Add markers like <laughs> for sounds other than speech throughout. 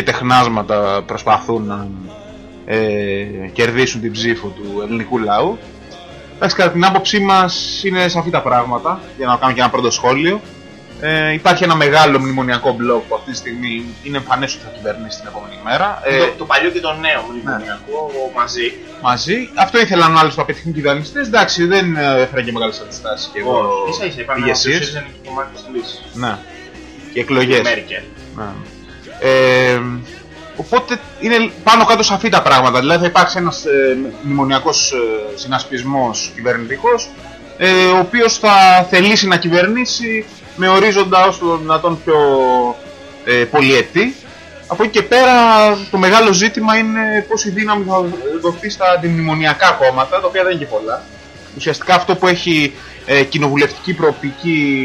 και τεχνάσματα προσπαθούν να ε, κερδίσουν την ψήφο του ελληνικού λαού. Εντάξει, κατά την άποψή μας είναι σαφή τα πράγματα, για να κάνω και ένα πρώτο σχόλιο. Ε, υπάρχει ένα μεγάλο μνημονιακό μπλοκ που αυτή τη στιγμή είναι εμφανές ότι θα κυβερνήσει την επόμενη μέρα. Ε, το, το παλιό και το νέο μνημονιακό μαζί. μαζί. Αυτό ήθελαν άλλους που απαιτηθούν κυβερνητές. Εντάξει, δεν ε, έφερε και μεγάλες αντιστάσεις. Και εγώ Ίσα ίσα είπαμε ότι ηγεσίες. είναι και κομμάτι της λύσης. Ναι. Και εκλογές. Μέρκελ. Ναι. Ε, οπότε είναι πάνω κάτω σαφή τα πράγματα. Δηλαδή θα υπάρξει ένας ε, μνημονιακός ε, συνασπισμός κυβερνητικός ε, ο οποίος θα θελήσει να κυβερνήσει με ορίζοντα όσο το δυνατόν πιο ε, πολυετή. Από εκεί και πέρα το μεγάλο ζήτημα είναι πόση δύναμη θα δοθεί στα αντιμνημονιακά κόμματα, τα οποία δεν είναι και πολλά. Ουσιαστικά αυτό που έχει ε, κοινοβουλευτική προοπτική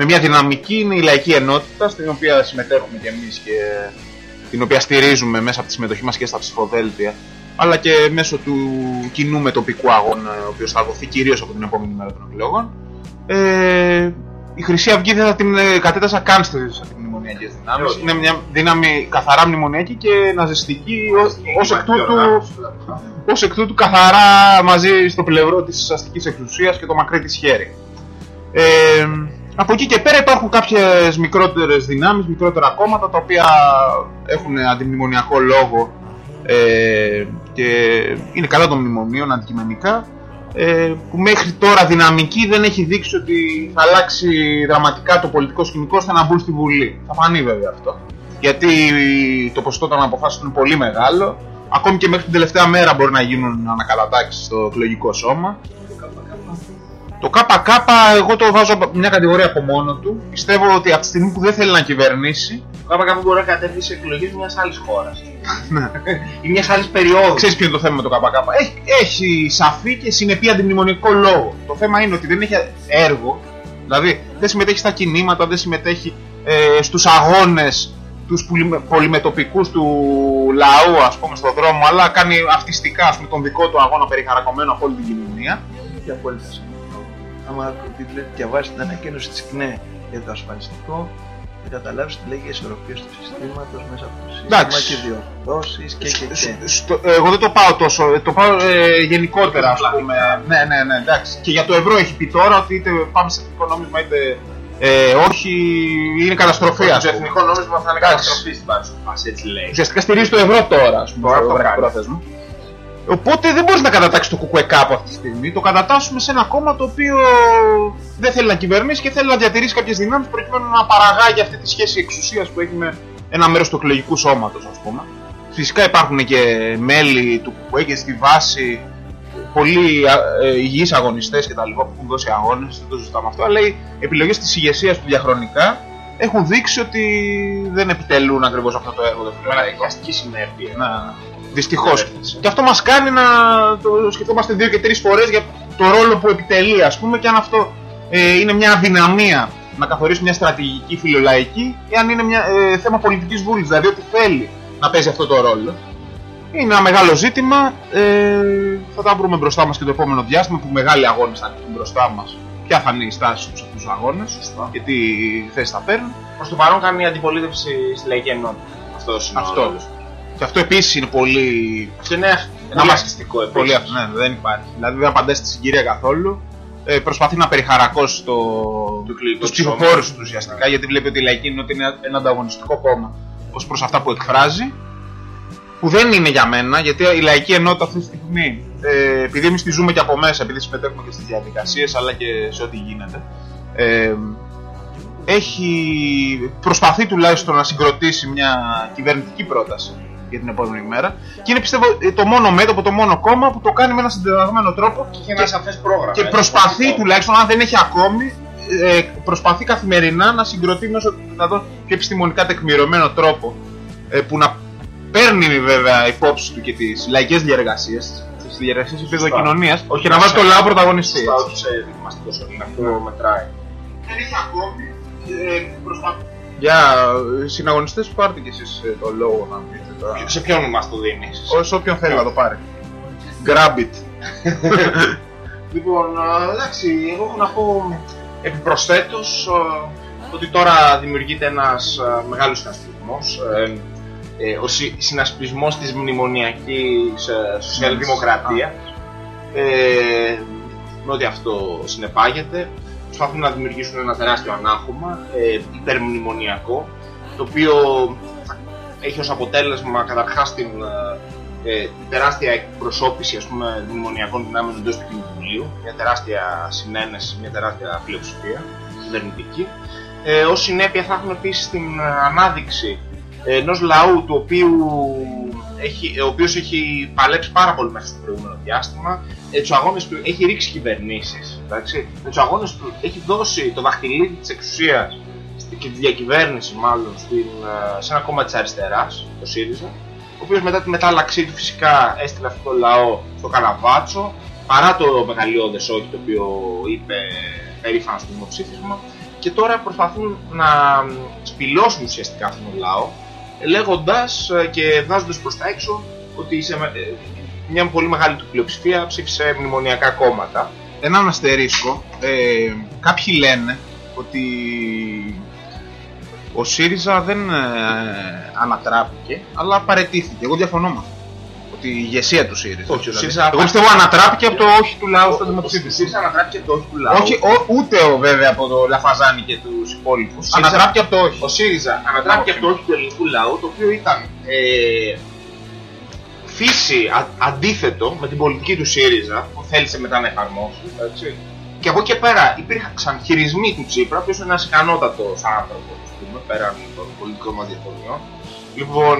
με μια δυναμική είναι η λαϊκή ενότητα, στην οποία συμμετέχουμε κι εμείς και την οποία στηρίζουμε μέσα από τη συμμετοχή μας και στα ψηφοδέλτια, αλλά και μέσω του κοινού με τοπικού αγώνα, ο οποίος θα δοθεί κυρίως από την επόμενη μέρα των εκλογών. Ε, η Χρυσή Αυγή δεν θα την ε, κατέτασα καν στις αντιμνημονιακές δυνάμεις. Όχι. Είναι μια δύναμη καθαρά μνημονιακή και ναζιστική, ως, ως εκ τούτου ως εκ τούτου καθαρά μαζί στο πλευρό της αστικής εξουσίας και το μακρύ της χέρι. Ε, από εκεί και πέρα υπάρχουν κάποιες μικρότερες δυνάμεις, μικρότερα κόμματα τα οποία έχουν αντιμνημονιακό λόγο ε, και είναι καλά των μνημονίων αντικειμενικά ε, που μέχρι τώρα δυναμική δεν έχει δείξει ότι θα αλλάξει δραματικά το πολιτικό σκηνικό ώστε να μπουν στη Βουλή. Θα φανεί βέβαια αυτό. Γιατί το ποσοστό των αποφάσεων είναι πολύ μεγάλο. Ακόμη και μέχρι την τελευταία μέρα μπορεί να γίνουν ανακατατάξεις στο εκλογικό σώμα. Το ΚΚ εγώ το βάζω από μια κατηγορία από μόνο του. Πιστεύω ότι από τη στιγμή που δεν θέλει να κυβερνήσει, Το ΚΚ μπορεί να κατέβει σε εκλογές μιας άλλης χώρας. <laughs> ναι, Ή μιας άλλης περίοδου. Ξέρεις ποιο είναι το θέμα με το ΚΚ; Έχει, έχει σαφή και συνεπή αντιμνημονικό λόγο. Το θέμα είναι ότι δεν έχει έργο, δηλαδή δεν συμμετέχει στα κινήματα, δεν συμμετέχει ε, στους αγώνες τους πολυμε- πολυμετωπικούς του λαού ας πούμε στον δρόμο αλλά κάνει αυτιστικά ας πούμε, τον δικό του αγώνα περιχαρακωμένο από όλη την κοινωνία Έχει απόλυτα συμφωνώ. Άμα δει- διαβάσει την ανακοίνωση της ΚΝΕ για το ασφαλιστικό, θα καταλάβεις ότι λέγει ισορροπία του συστήματος μέσα από το σύστημα Εντάξει. και διορθώσεις και και και. Στο- εγώ δεν το πάω τόσο, ε, το πάω ε, γενικότερα ας πούμε. Ναι, ναι, ναι, εντάξει. Και για το ευρώ έχει πει τώρα ότι είτε πάμε σε εθνικό νόμισμα είτε ε, όχι, είναι καταστροφή Το ας πούμε. εθνικό νόμισμα θα είναι Εντάξει. καταστροφή στην παρούσα φάση, έτσι λέει. Ουσιαστικά στηρίζει το ευρώ τώρα, ας πούμε, Τώρα στο το κάνει. πρόθεσμα. Οπότε δεν μπορείς να κατατάξεις το κουκουεκά από αυτή τη στιγμή. Το κατατάσσουμε σε ένα κόμμα το οποίο δεν θέλει να κυβερνήσει και θέλει να διατηρήσει κάποιες δυνάμεις προκειμένου να παραγάγει αυτή τη σχέση εξουσίας που έχει με ένα μέρος του εκλογικού σώματος, ας πούμε. Φυσικά υπάρχουν και μέλη του κουκουέ και στη βάση πολλοί α, ε, υγιείς αγωνιστές και τα λοιπά που έχουν δώσει αγώνες, δεν το ζητάμε αυτό, αλλά οι επιλογές της ηγεσίας του διαχρονικά έχουν δείξει ότι δεν επιτελούν ακριβώς αυτό το έργο. το Με φιλελαϊκό. αναγκαστική συνέπεια. Να, δυστυχώς. Κατεύθυνση. Και αυτό μας κάνει να το σκεφτόμαστε δύο και τρεις φορές για το ρόλο που επιτελεί, ας πούμε, και αν αυτό ε, είναι μια αδυναμία να καθορίσει μια στρατηγική φιλολαϊκή ή αν είναι μια, ε, θέμα πολιτικής βούλης, δηλαδή ότι θέλει να παίζει αυτό το ρόλο. Είναι ένα μεγάλο ζήτημα. Ε, θα τα βρούμε μπροστά μας και το επόμενο διάστημα που μεγάλοι αγώνες θα έρθουν μπροστά μας. Ποια θα είναι η στάση τους σε αυτούς τους αγώνες και τι θέση θα παίρνουν. Προς το παρόν κάνει αντιπολίτευση στη λαϊκή ενότητα. Αυτός είναι ο Αυτό. Ρόλος. Και αυτό επίσης είναι πολύ Αυτό είναι Να πολύ μας- αστιστικό επίσης. Πολύ αυτό, ναι, δεν υπάρχει. Δηλαδή δεν απαντάει στη συγκυρία καθόλου. Ε, προσπαθεί να περιχαρακώσει το... Το εκλογικό του τους σώμα. ψηφοφόρου του ουσιαστικά γιατί βλέπει ότι η λαϊκή ενότητα είναι ένα ανταγωνιστικό κόμμα ως προς αυτά που εκφράζει. Που δεν είναι για μένα γιατί η λαϊκή ενότητα αυτή τη στιγμή, ε, επειδή εμείς τη ζούμε και από μέσα, επειδή συμμετέχουμε και στις διαδικασίες αλλά και σε ό,τι γίνεται, ε, έχει προσπαθεί τουλάχιστον να συγκροτήσει μια κυβερνητική πρόταση για την επόμενη μέρα και είναι πιστεύω ε, το μόνο μέτωπο, το μόνο κόμμα που το κάνει με ένα συντεταγμένο τρόπο Και έχει ένα σαφές πρόγραμμα. και έτσι, προσπαθεί πολιτικό. τουλάχιστον, αν δεν έχει ακόμη, ε, προσπαθεί καθημερινά να συγκροτεί μέσω του δυνατόν πιο επιστημονικά τεκμηρωμένο τρόπο ε, που να παίρνει βέβαια υπόψη του και τις λαϊκές διεργασίες, τις διεργασίες επίπεδο Σωστά. κοινωνίας Όχι και να να βάζει σε- το λαό πρωταγωνιστής. Σωστά, έτσι. όχι σε δοκιμαστικό σωλήνα. Αυτό μετράει. Δεν έχει ακόμη ε, προσπαθεί. Για ε, συναγωνιστές πάρτε κι εσείς ε, το λόγο να πείτε. Τώρα. Σε ποιον μας το δίνεις; Σε όποιον θέλει να το πάρει. Grab it. <laughs> Λοιπόν, ε, εντάξει, εγώ έχω να πω επιπροσθέτως ε, ότι τώρα δημιουργείται ένας ε, μεγάλος συνασπισμός. ε, ε, ο συ- συνασπισμός της μνημονιακής ε, σοσιαλδημοκρατίας. Ε, με ό,τι αυτό συνεπάγεται. Προσπαθούν να δημιουργήσουν ένα τεράστιο ανάχωμα, ε, υπερμνημονιακό, το οποίο θα έχει ως αποτέλεσμα καταρχάς την ε, ε, τεράστια εκπροσώπηση ας πούμε, μνημονιακών δυνάμεων εντός του Κοινοβουλίου, μια τεράστια συνένεση, μια τεράστια πλειοψηφία κυβερνητική. Ε, ως συνέπεια θα έχουμε επίσης την ε, ανάδειξη ενός λαού του οποίου έχει, ο οποίος έχει παλέψει πάρα πολύ μέσα στο προηγούμενο διάστημα ε, τους αγώνες του έχει ρίξει κυβερνήσεις εντάξει. με τους αγώνες του έχει δώσει το δαχτυλίδι της εξουσίας στη- και τη διακυβέρνηση μάλλον στην, ε, σε ένα κόμμα της αριστεράς, το ΣΥΡΙΖΑ ο οποίος μετά τη μετάλλαξή του φυσικά έστειλε αυτό το λαό στο Καραβάτσο παρά το μεγαλειώδες όχι το οποίο είπε περήφανα στο δημοψήφισμα και τώρα προσπαθούν να μ, σπηλώσουν ουσιαστικά αυτόν τον λαό λέγοντας ε, και βάζοντας προς τα έξω ότι σε, με- ε, μια πολύ μεγάλη του πλειοψηφία ψήφισε μνημονιακά κόμματα. Έναν αστερίσκο. Ε, κάποιοι λένε ότι ο ΣΥΡΙΖΑ δεν ε, ανατράπηκε, αλλά παρετήθηκε. Εγώ διαφωνώ με αυτό. Ότι η ηγεσία του ΣΥΡΙΖΑ. Όχι, ο δηλαδή. ΣΥΡΙΖΑ- Εγώ πιστεύω ανατράπηκε από το όχι του λαού στο Ο δημοψήφισμα. ΣΥΡΙΖΑ ανατράπηκε το όχι του λαού. Όχι, ο, ούτε ο, βέβαια από το Λαφαζάνη και τους υπόλοιπους. ΣΥΡΙΖΑ- Ανατράπηκε από το όχι. Ο ΣΥΡΙΖΑ ανατράπηκε από το όχι του ελληνικού λαού, το οποίο ήταν ε, φύση α- αντίθετο με την πολιτική του ΣΥΡΙΖΑ που θέλησε μετά να εφαρμόσει. Έτσι. Και από εκεί και πέρα υπήρχαν χειρισμοί του Τσίπρα, ο οποίος είναι ένας ικανότατος άνθρωπος, ας πούμε, πέραν των πολιτικών μας διαφωνιών. Λοιπόν,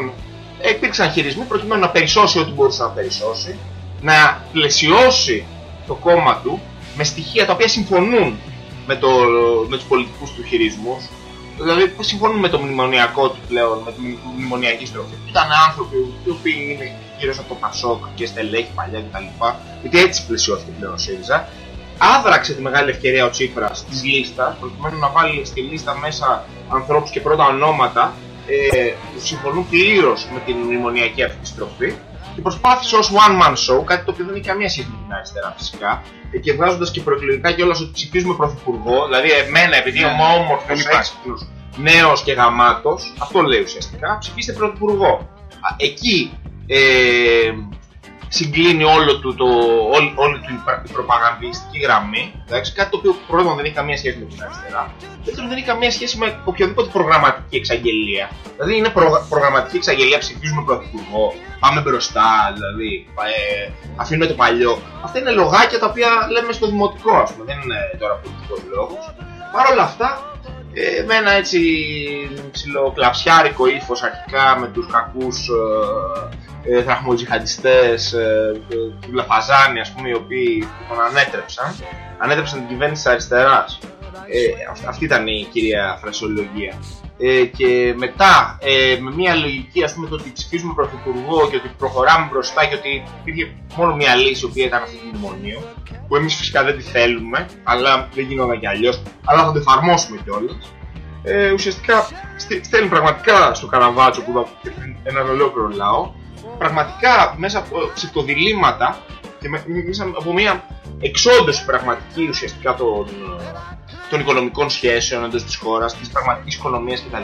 ε, υπήρξαν χειρισμοί προκειμένου να περισσώσει ό,τι μπορούσε να περισσώσει, να πλαισιώσει το κόμμα του με στοιχεία τα οποία συμφωνούν με, το, με τους πολιτικούς του χειρισμούς, δηλαδή που συμφωνούν με το μνημονιακό του πλέον, με τη μνη- μνημονιακή στροφή. Ήταν άνθρωποι οι οποίοι είναι κυρίως από το Πασόκ και στελέχη παλιά κτλ. Γιατί έτσι πλαισιώθηκε πλέον ο ΣΥΡΙΖΑ. Άδραξε τη μεγάλη ευκαιρία ο Τσίπρας της λίστας, προκειμένου να βάλει στη λίστα μέσα ανθρώπους και πρώτα ονόματα ε, που συμφωνούν πλήρως με την μνημονιακή αυτή στροφή και προσπάθησε ως one man show, κάτι το οποίο δεν έχει καμία σχέση με την αριστερά φυσικά, ε, και βγάζοντας και προεκλογικά κιόλα ότι ψηφίζουμε πρωθυπουργό, δηλαδή εμένα επειδή Ναι, είμαι ναι. όμορφο, Δεν υπάρχει. έξυπνος, νέος και γαμάτος, αυτό λέει ουσιαστικά, ψηφίστε πρωθυπουργό. Α, Εκεί ε, συγκλίνει όλο του το, όλη, όλη του η πρα- η προπαγανδιστική γραμμή, εντάξει, κάτι το οποίο πρώτον δεν έχει καμία σχέση με την αριστερά, δεύτερον δεν έχει καμία σχέση με οποιαδήποτε προγραμματική εξαγγελία. Δηλαδή είναι προ, προγραμματική εξαγγελία, ψηφίζουμε πρωθυπουργό, πάμε μπροστά, δηλαδή ε, αφήνουμε το παλιό. Αυτά είναι λογάκια τα οποία λέμε στο δημοτικό, ας πούμε, δεν είναι τώρα πολιτικό λόγο. Παρ' όλα αυτά, ε, με ένα έτσι ψιλοκλαψιάρικο ύφος αρχικά με τους κακούς ε, ε, θραχμοτζιχαντιστές ε, ε, του Λαφαζάνη ας πούμε οι οποίοι τον ανέτρεψαν ανέτρεψαν την κυβέρνηση της αριστεράς. Ε, αυ- αυτή ήταν η κυρία φρασιολογία ε, και μετά ε, με μια λογική ας πούμε το ότι ψηφίζουμε πρωθυπουργό και ότι προχωράμε μπροστά και ότι υπήρχε μόνο μια λύση η οποία ήταν αυτή τη μνημονίο που εμείς φυσικά δεν τη θέλουμε αλλά δεν γινόταν κι αλλιώς αλλά θα το εφαρμόσουμε κιόλας. Ε, ουσιαστικά στέλνει στέλνει πραγματικά στο Καραβάτσο που ήταν έναν ολόκληρο λαό πραγματικά μέσα από ψευτοδιλήμματα και με- μέσα από μια εξόντωση πραγματική ουσιαστικά των, των οικονομικών σχέσεων εντός της χώρας, της πραγματικής οικονομίας κτλ.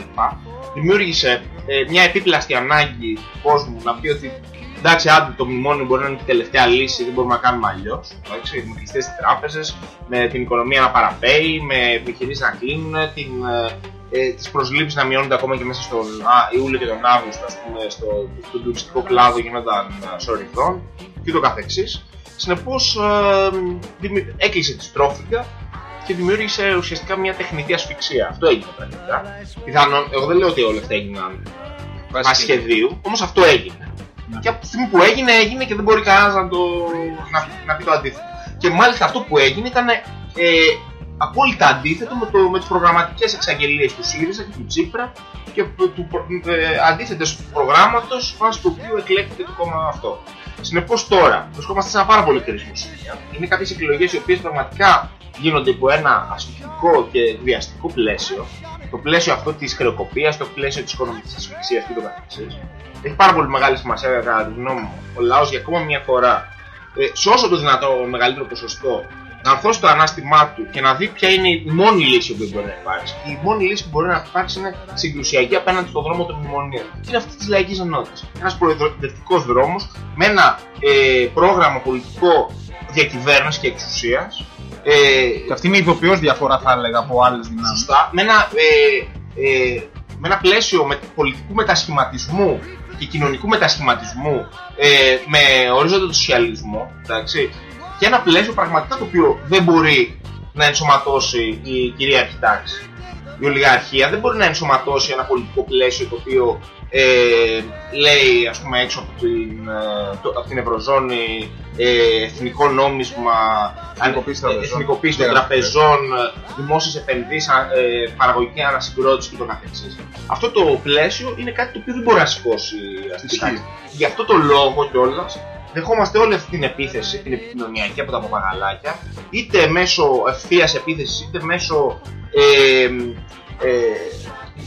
Δημιούργησε ε, μια επίπλαστη ανάγκη του κόσμου να πει ότι εντάξει, άντε το μνημόνιο μπορεί να είναι η τελευταία λύση, δεν μπορούμε να κάνουμε αλλιώς. Με κλειστέ τράπεζες, με την οικονομία να παραπέει, με επιχειρήσεις να κλείνουν, την, ε, ε, τις προσλήψεις να μειώνονται ακόμα και μέσα στον α, Ιούλιο και τον Αύγουστο, ας πούμε, στο, στον τουριστικό κλάδο γίνονταν ε, σορυδών και το καθεξής. Συνεπώς ε, δημι- έκλεισε τη στρόφιγγα και δημιούργησε ουσιαστικά μια τεχνητή ασφυξία. Αυτό έγινε πραγματικά. Πιθανόν, εγώ δεν λέω ότι όλα αυτά έγιναν βάσει σχεδίου, όμως αυτό έγινε. Ναι. Και από τη στιγμή που έγινε, έγινε και δεν μπορεί κανένας να, το, να, να πει το αντίθετο. Και μάλιστα αυτό που έγινε ήταν ε, απόλυτα αντίθετο με, το, με τις προγραμματικές εξαγγελίες του ΣΥΡΙΖΑ και του Τσίπρα και του, του ε, αντίθετες προγράμματος βάσει του οποίου εκλέχθηκε το κόμμα αυτό. Συνεπώς τώρα βρισκόμαστε σε ένα πάρα πολύ κρίσιμο σημείο. Είναι κάποιες εκλογές οι οποίες πραγματικά γίνονται υπό ένα ασφυκτικό και βιαστικό πλαίσιο το πλαίσιο αυτό της χρεοκοπίας, το πλαίσιο της οικονομικής ασφυξίας και το καθεξής. Έχει πάρα πολύ μεγάλη σημασία κατά τη γνώμη μου ο λαός για ακόμα μια φορά ε, σε όσο το δυνατό μεγαλύτερο ποσοστό να αρθρώσει το ανάστημά του και να δει ποια είναι η μόνη λύση που μπορεί να υπάρξει. Και η μόνη λύση που μπορεί να υπάρξει είναι συγκρουσιακή απέναντι στον δρόμο των μνημονίων. Και είναι αυτή της λαϊκής ενότητας. Ένας προεδρευτικό δρόμος με ένα ε, πρόγραμμα πολιτικό διακυβέρνησης και εξουσίας. Ε, και αυτή είναι η ειδοποιώ διαφορά, θα έλεγα, από άλλες δυνάμεις. Σωστά. Με ένα, ε, ε, με ένα πλαίσιο με, πολιτικού μετασχηματισμού και κοινωνικού μετασχηματισμού ε, με ορίζοντα του σοσιαλισμό. Εντάξει, και ένα πλαίσιο πραγματικά το οποίο δεν μπορεί να ενσωματώσει η κυρίαρχη τάξη. Η ολιγαρχία δεν μπορεί να ενσωματώσει ένα πολιτικό πλαίσιο το οποίο ε, λέει ας πούμε έξω από την, ε, το, από την Ευρωζώνη ε, εθνικό νόμισμα, εθνικοποίηση των τραπεζών, δημόσιες επενδύσεις, ε, παραγωγική ανασυγκρότηση και το καθεξής. Αυτό το πλαίσιο είναι κάτι το οποίο δεν μπορεί να σηκώσει αυτή τη Γι' αυτό το λόγο κιόλας δεχόμαστε όλη αυτή την επίθεση, την επικοινωνιακή από τα παπαγαλάκια, είτε μέσω ευθείας επίθεσης, είτε μέσω ε, ε,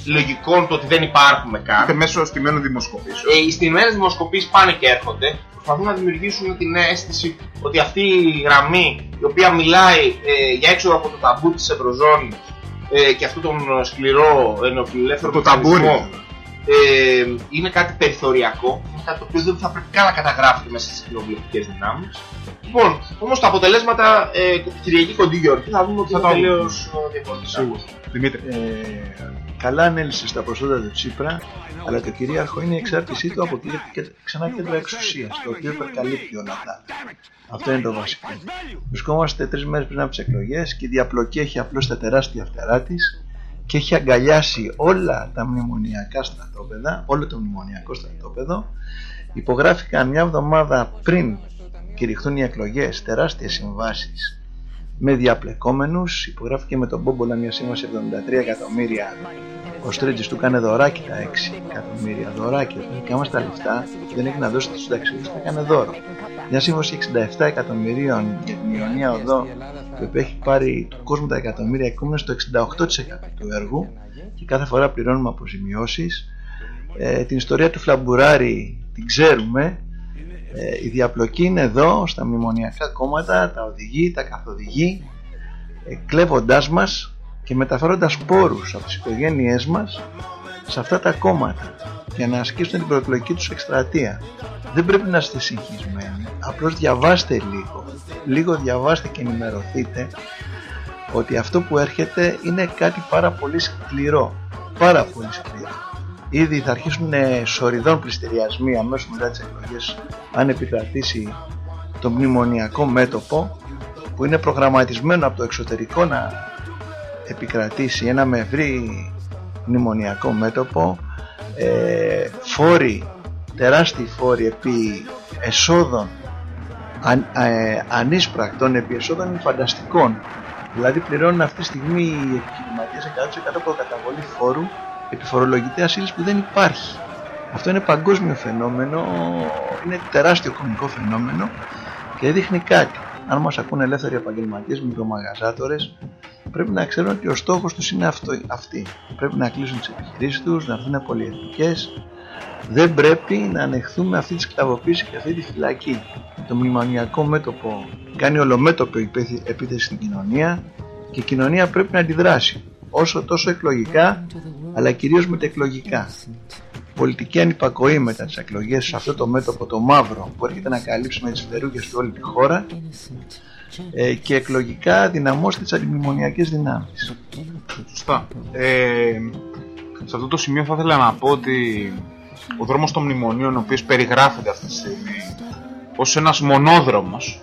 λογικών του ότι δεν υπάρχουμε καν. Είτε μέσω στημένων δημοσκοπήσεων. Ε, οι στημένες δημοσκοπήσεις πάνε και έρχονται. Προσπαθούν να δημιουργήσουν την αίσθηση ότι αυτή η γραμμή η οποία μιλάει ε, για έξοδο από το ταμπού της Ευρωζώνης ε, και αυτό τον σκληρό ενοφιλελεύθερο το ταμπούρι ε, είναι κάτι περιθωριακό, είναι κάτι το οποίο δεν θα πρέπει καν να καταγράφεται μέσα στις κοινοβουλευτικές δυνάμεις. Λοιπόν, όμως τα αποτελέσματα ε, Κυριακή Κοντή Γιώργη θα δούμε ότι θα, θα τελείως διαφορετικά. Δημήτρη. Ε, καλά ανέλησε στα προσόντα του Τσίπρα, αλλά το κυρίαρχο είναι η εξάρτησή του από ξανά κέντρο εξουσίας, το οποίο επεκαλύπτει όλα αυτά. Αυτό είναι το βασικό. Βρισκόμαστε τρεις μέρες πριν από τις εκλογές και η διαπλοκή έχει απλώς τα τεράστια φτερά της και έχει αγκαλιάσει όλα τα μνημονιακά στρατόπεδα, όλο το μνημονιακό στρατόπεδο. Υπογράφηκαν μια εβδομάδα πριν κηρυχθούν οι εκλογές τεράστιες συμβάσεις με διαπλεκόμενους. Υπογράφηκε με τον Μπόμπολα μια σύμβαση 73 εκατομμύρια. Ο Στρίτζης του κάνει δωράκι τα 6 εκατομμύρια δωράκι. Και άμα στα λεφτά δεν έχει να δώσει στους ταξιδούς, θα κάνει δώρο. Μια σύμβαση 67 εκατομμυρίων για την Ιωνία Οδό που έχει πάρει του κόσμου τα εκατομμύρια εκούμενα στο 68% του έργου και κάθε φορά πληρώνουμε αποζημιώσεις. Ε, την ιστορία του Φλαμπουράρη την ξέρουμε. Ε, η διαπλοκή είναι εδώ στα μνημονιακά κόμματα, τα οδηγεί, τα καθοδηγεί, ε, κλέβοντάς μας και μεταφέροντας πόρους από τις οικογένειές μας σε αυτά τα κόμματα για να ασκήσουν την προεκλογική τους εκστρατεία. Δεν πρέπει να είστε συγχυσμένοι, απλώς διαβάστε λίγο λίγο διαβάστε και ενημερωθείτε ότι αυτό που έρχεται είναι κάτι πάρα πολύ σκληρό. Πάρα πολύ σκληρό. Ήδη θα αρχίσουν σοριδών πληστηριασμοί αμέσως μετά τις εκλογές αν επικρατήσει το μνημονιακό μέτωπο που είναι προγραμματισμένο από το εξωτερικό να επικρατήσει ένα με ευρύ μνημονιακό μέτωπο ε, φόροι, τεράστιοι φόροι επί εσόδων αν, ε, ανίσπρακτων επί εσόδων φανταστικών. Δηλαδή πληρώνουν αυτή τη στιγμή οι επιχειρηματίες 100% από καταβολή φόρου επί φορολογητέας ύλης που δεν υπάρχει. Αυτό είναι παγκόσμιο φαινόμενο, είναι τεράστιο κομικό φαινόμενο και δείχνει κάτι. Αν μας ακούνε ελεύθεροι επαγγελματίες, μικρομαγαζάτορες, πρέπει να ξέρουν ότι ο στόχος τους είναι αυτό, αυτή. Πρέπει να κλείσουν τις επιχειρήσεις τους, να έρθουν πολυεθνικές, δεν πρέπει να ανεχθούμε αυτή τη σκλαβοποίηση και αυτή τη φυλακή. Το μνημονιακό μέτωπο κάνει ολομέτωπο επίθεση στην κοινωνία και η κοινωνία πρέπει να αντιδράσει όσο τόσο εκλογικά αλλά κυρίως μετεκλογικά. Πολιτική ανυπακοή μετά τις εκλογές σε αυτό το μέτωπο το μαύρο που έρχεται να καλύψει με τις φτερούγες του όλη τη χώρα ε, και εκλογικά δυναμώσει τις αντιμνημονιακές δυνάμεις. Σωστά. Ε, σε αυτό το σημείο θα ήθελα να πω ότι ο δρόμος των μνημονίων, ο οποίος περιγράφεται αυτή τη στιγμή ως ένας μονόδρομος,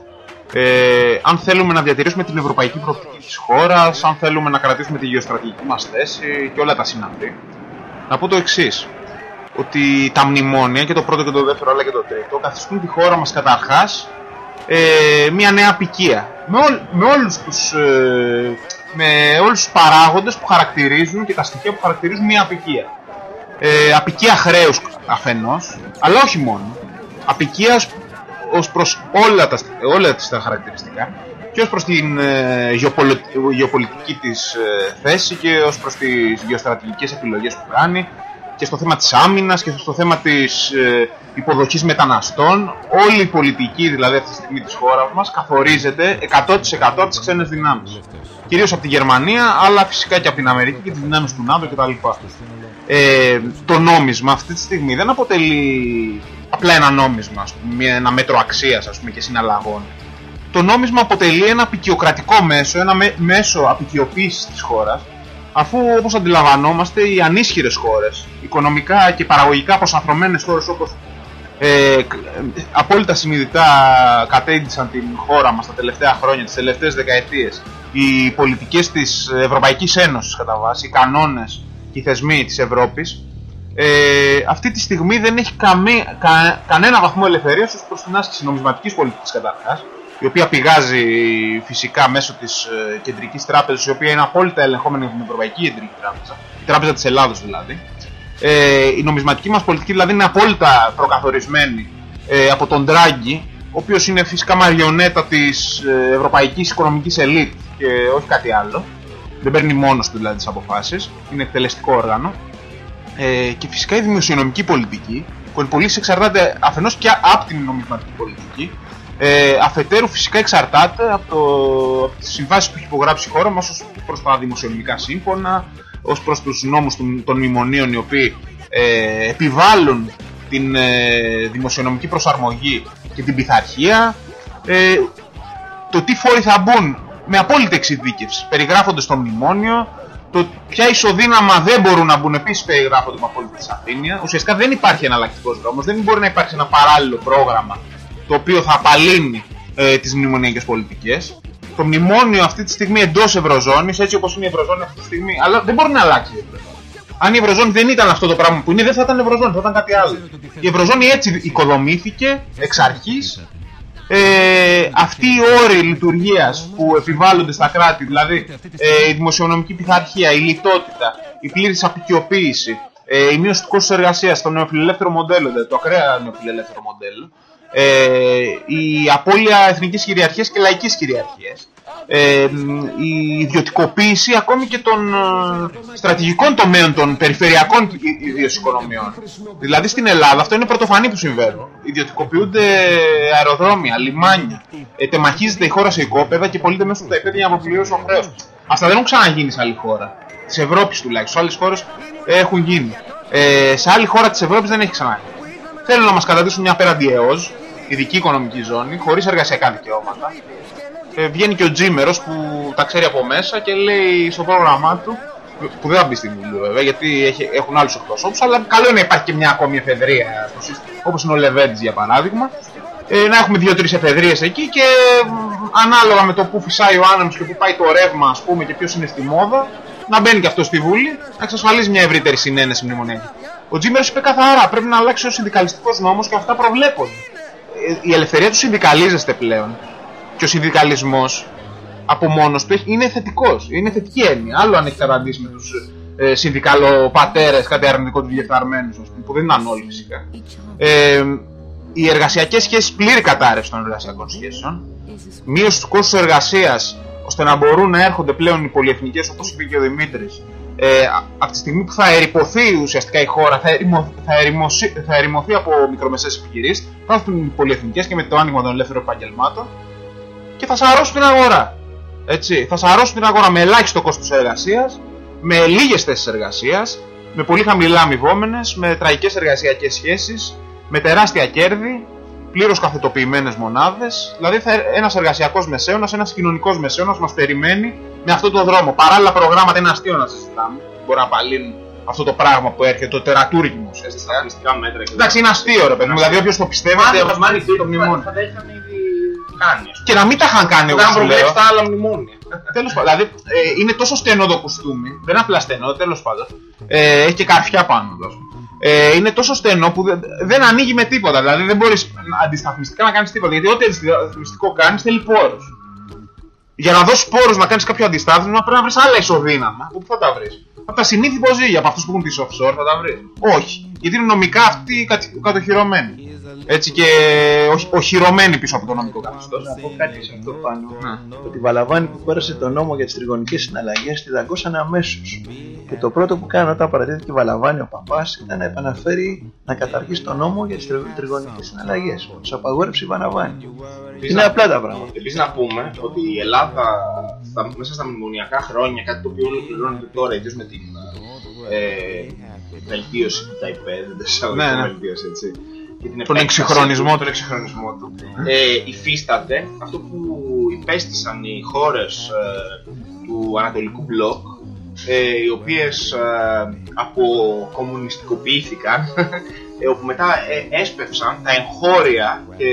ε, αν θέλουμε να διατηρήσουμε την ευρωπαϊκή προοπτική της χώρας, αν θέλουμε να κρατήσουμε τη γεωστρατηγική μας θέση και όλα τα συναντή, να πω το εξής. Ότι τα μνημόνια και το πρώτο και το δεύτερο αλλά και το τρίτο καθιστούν τη χώρα μας καταρχάς ε, μια νέα απικία. Με, ό, με όλους τους ε, με όλους τους παράγοντες που χαρακτηρίζουν και τα στοιχεία που χαρακτηρίζουν μια απικία ε, απικία χρέους αφενός, αλλά όχι μόνο. Απικίας ως προς όλα τα, όλα τα χαρακτηριστικά και ως προς την ε, γεωπολι- γεωπολιτική της ε, θέση και ως προς τις γεωστρατηγικές επιλογές που κάνει και στο θέμα της άμυνας και στο θέμα της ε, υποδοχής μεταναστών όλη η πολιτική δηλαδή αυτή τη στιγμή της χώρας μας καθορίζεται 100% από τις ξένες δυνάμεις κυρίως από τη Γερμανία αλλά φυσικά και από την Αμερική και τις δυνάμεις του ΝΑΤΟ κτλ. Ε, το νόμισμα αυτή τη στιγμή δεν αποτελεί απλά ένα νόμισμα, ας πούμε, μια- ένα μέτρο αξίας ας πούμε, και συναλλαγών. Το νόμισμα αποτελεί ένα απεικιοκρατικό μέσο, ένα μέ- μέσο απεικιοποίησης της χώρας αφού όπως αντιλαμβανόμαστε οι ανίσχυρες χώρες, οικονομικά και παραγωγικά αποσαφρωμένες χώρες όπως ε, κ- ε, απόλυτα συνειδητά κατέγγισαν την χώρα μας τα τελευταία χρόνια, τις τελευταίες δεκαετίες οι πολιτικές της Ευρωπαϊκής Ένωσης κατά βάση, οι κανόνες και οι θεσμοί της Ευρώπης ε, αυτή τη στιγμή δεν έχει καμή, κα- κανένα βαθμό ελευθερίας ως προς την άσκηση νομισματικής πολιτικής καταρχάς η οποία πηγάζει φυσικά μέσω της ε, κεντρικής τράπεζας η οποία είναι απόλυτα ελεγχόμενη από την Ευρωπαϊκή Κεντρική Τράπεζα η τράπεζα της Ελλάδος δηλαδή. Ε, η νομισματική μας πολιτική δηλαδή είναι απόλυτα προκαθορισμένη ε, από τον Ντράγκη ο οποίος είναι φυσικά μαριονέτα της ε, ευρωπαϊκής οικονομικής ελίτ και όχι κάτι άλλο. Δεν παίρνει μόνος του δηλαδή τις αποφάσεις είναι εκτελεστικό όργανο. Ε, και φυσικά η δημοσιονομική πολιτική που εν πολλής εξαρτάται αφενός και από την νομισματική πολιτική ε, αφετέρου φυσικά εξαρτάται από, το, από τις συμβάσεις που έχει υπογράψει η χώρα μας ως προς τα δημοσιονομικά σύμφωνα ως προς τους νόμους των, των μνημονίων οι οποίοι ε, επιβάλλουν την ε, δημοσιονομική προσαρμογή και την πειθαρχία ε, το τι φόροι θα μπουν με απόλυτη εξειδίκευση περιγράφονται στο μνημόνιο το ποια ισοδύναμα δεν μπορούν να μπουν επίσης περιγράφονται με απόλυτη σαφήνεια. Ουσιαστικά δεν υπάρχει εναλλακτικός δρόμος, δεν μπορεί να υπάρξει ένα παράλληλο πρόγραμμα το οποίο θα απαλύνει ε, τις μνημονιακές πολιτικές. Το μνημόνιο αυτή τη στιγμή εντός Ευρωζώνης, έτσι όπως είναι η Ευρωζώνη αυτή τη στιγμή, αλλά δεν μπορεί να αλλάξει η Ευρωζώνη. Αν η Ευρωζώνη δεν ήταν αυτό το πράγμα που είναι, δεν θα ήταν Ευρωζώνη, θα ήταν κάτι άλλο. Η Ευρωζώνη έτσι οικοδομήθηκε εξ αρχής ε, αυτοί οι όροι λειτουργίας που επιβάλλονται στα κράτη, δηλαδή ε, η δημοσιονομική πειθαρχία, η λιτότητα, η πλήρης απεικιοποίηση, ε, η μείωση του κόστους εργασίας, το νεοφιλελεύθερο μοντέλο, δηλαδή το ακραία νεοφιλελεύθερο μοντέλο, ε, η απώλεια εθνικής κυριαρχίας και λαϊκής κυριαρχίας, ε, μ, η ιδιωτικοποίηση ακόμη και των ε, στρατηγικών τομέων των περιφερειακών ι- ιδίως οικονομιών. Δηλαδή στην Ελλάδα αυτό είναι πρωτοφανή που συμβαίνουν. Ιδιωτικοποιούνται αεροδρόμια, λιμάνια, ε, τεμαχίζεται η χώρα σε οικόπεδα και πωλείται μέσα από τα υπέδια για να αποπληρώσει ο χρέος. Αυτά δεν έχουν ξαναγίνει σε άλλη χώρα. Της Ευρώπης τουλάχιστον. Σε άλλες χώρες έχουν γίνει. Ε, σε άλλη χώρα της Ευρώπης δεν έχει ξαναγίνει. Θέλουν να μας καταδείσουν μια απέραντη ΕΟΖ, ειδική οικονομική ζώνη, χωρίς εργασιακά δικαιώματα. Ε, βγαίνει και ο Τζίμερος που τα ξέρει από μέσα και λέει στο πρόγραμμά του, που δεν θα μπει στην Βουλή βέβαια, γιατί έχει, έχουν άλλους εκπροσώπους, αλλά καλό είναι να υπάρχει και μια ακόμη εφεδρεία στο σύστημα, όπως είναι ο Λεβέντζ για παράδειγμα. Ε, να έχουμε δύο-τρεις εφεδρείες εκεί και μ, ανάλογα με το που φυσάει ο άνεμος και που πάει το ρεύμα, ας πούμε, και ποιος είναι στη μόδα, να μπαίνει και αυτός στη Βουλή, να εξασφαλίζει μια ευρύτερη συνένεση μνημονιακή. Ο Τζίμερο είπε καθαρά: Πρέπει να αλλάξει ο συνδικαλιστικός νόμος και αυτά προβλέπονται. Ε, η ελευθερία του συνδικαλίζεστε πλέον και ο συνδικαλισμός από μόνος του έχει- είναι θετικός, είναι θετική έννοια. Άλλο αν έχει καταντήσει με τους ε, συνδικαλοπατέρες, κάτι αρνητικό τους διεφθαρμένους, ας πούμε, που δεν είναι όλοι φυσικά. Ε, οι εργασιακές σχέσεις, πλήρη κατάρρευση των εργασιακών σχέσεων, μείωση του κόστους εργασίας, ώστε να μπορούν να έρχονται πλέον οι πολυεθνικές, όπως είπε και ο Δημήτρης, ε, α- από τη στιγμή που θα ερυπωθεί ουσιαστικά η χώρα, θα, ερημο, θα, ερημωσι- θα ερημωθεί από μικρομεσαίες επιχειρήσεις, θα έρθουν οι πολυεθνικές και με το άνοιγμα των ελεύθερων επαγγελμάτων και θα σαρώσουν την αγορά. Έτσι, θα σαρώσουν την αγορά με ελάχιστο κόστος εργασίας, με λίγες θέσεις εργασίας, με πολύ χαμηλά αμοιβόμενες, με τραγικές εργασιακές σχέσεις, με τεράστια κέρδη, πλήρως καθετοποιημένες μονάδες. Δηλαδή θα, ένας εργασιακός μεσαίωνας, ένας κοινωνικός μεσαίωνας μας περιμένει με αυτό το δρόμο. Παράλληλα προγράμματα είναι αστείο να συζητάμε. Μπορεί να απαλύνουν αυτό το πράγμα που έρχεται, το τερατούργημα ουσιαστικά. Στατιστικά μέτρα και Εντάξει, είναι αστείο ρε παιδί μου. Δηλαδή, όποιο το πιστεύει, Μάλλον, θα μάλλον, το μνημόνιο. θα τα είχαν ήδη κάνει. ας πούμε. Και να μην τα είχαν κάνει Δεν εγώ είχαν σου λέω. προβλέψει τα άλλα μνημόνια. Τέλο πάντων, δηλαδή ε, είναι τόσο στενό το κουστούμι, δεν είναι απλά στενό, τέλο πάντων. Ε, έχει και καρφιά πάνω του. Ας πούμε. Ε, είναι τόσο στενό που δεν, δεν ανοίγει με τίποτα. Δηλαδή δεν μπορείς αντισταθμιστικά να κάνεις τίποτα. Γιατί ό,τι αντισταθμιστικό κάνεις θέλει πόρους. Για να δώσεις πόρους να κάνεις κάποιο αντιστάθμισμα πρέπει να βρεις άλλα ισοδύναμα. Πού θα τα βρεις; Από τα συνήθη υποζύγια, από αυτούς που έχουν τις offshore, θα τα βρεις. Όχι. Γιατί είναι νομικά αυτοί κατη- κατοχυρωμένοι. Έτσι και οχ- οχυρωμένοι πίσω από το νομικό καθεστώς. Να πω κάτι σε αυτό πάνω. Ναι. Ότι η Βαλαβάνη που πέρασε το νόμο για τις τριγωνικές συναλλαγές τη δαγκώσαν αμέσως. Και το πρώτο που κάνει όταν παρατήθηκε η Βαλαβάνη ο παπάς ήταν να επαναφέρει να καταργήσει το νόμο για τις τριγωνικές συναλλαγές. Τους απαγόρευσε η Βαλαβάνη. Είναι απλά τα πράγματα. Επίσης να πούμε ότι η Ελλάδα στα, μέσα στα μνημονιακά χρόνια, κάτι το οποίο ολοκληρώνεται τώρα, ιδίως με την ε, βελτίωση του ΤΑΙΠΕΔ, δεν Ναι, ναι. βελτίωση έτσι. Και την Τον επέκταση εξυγχρονισμό του, του. τον εξυγχρονισμό του. Ε, υφίσταται αυτό που υπέστησαν οι χώρες ε, του Ανατολικού Μπλοκ ε, οι οποίες ε, αποκομμουνιστικοποιήθηκαν ε, όπου μετά ε, έσπευσαν τα εγχώρια και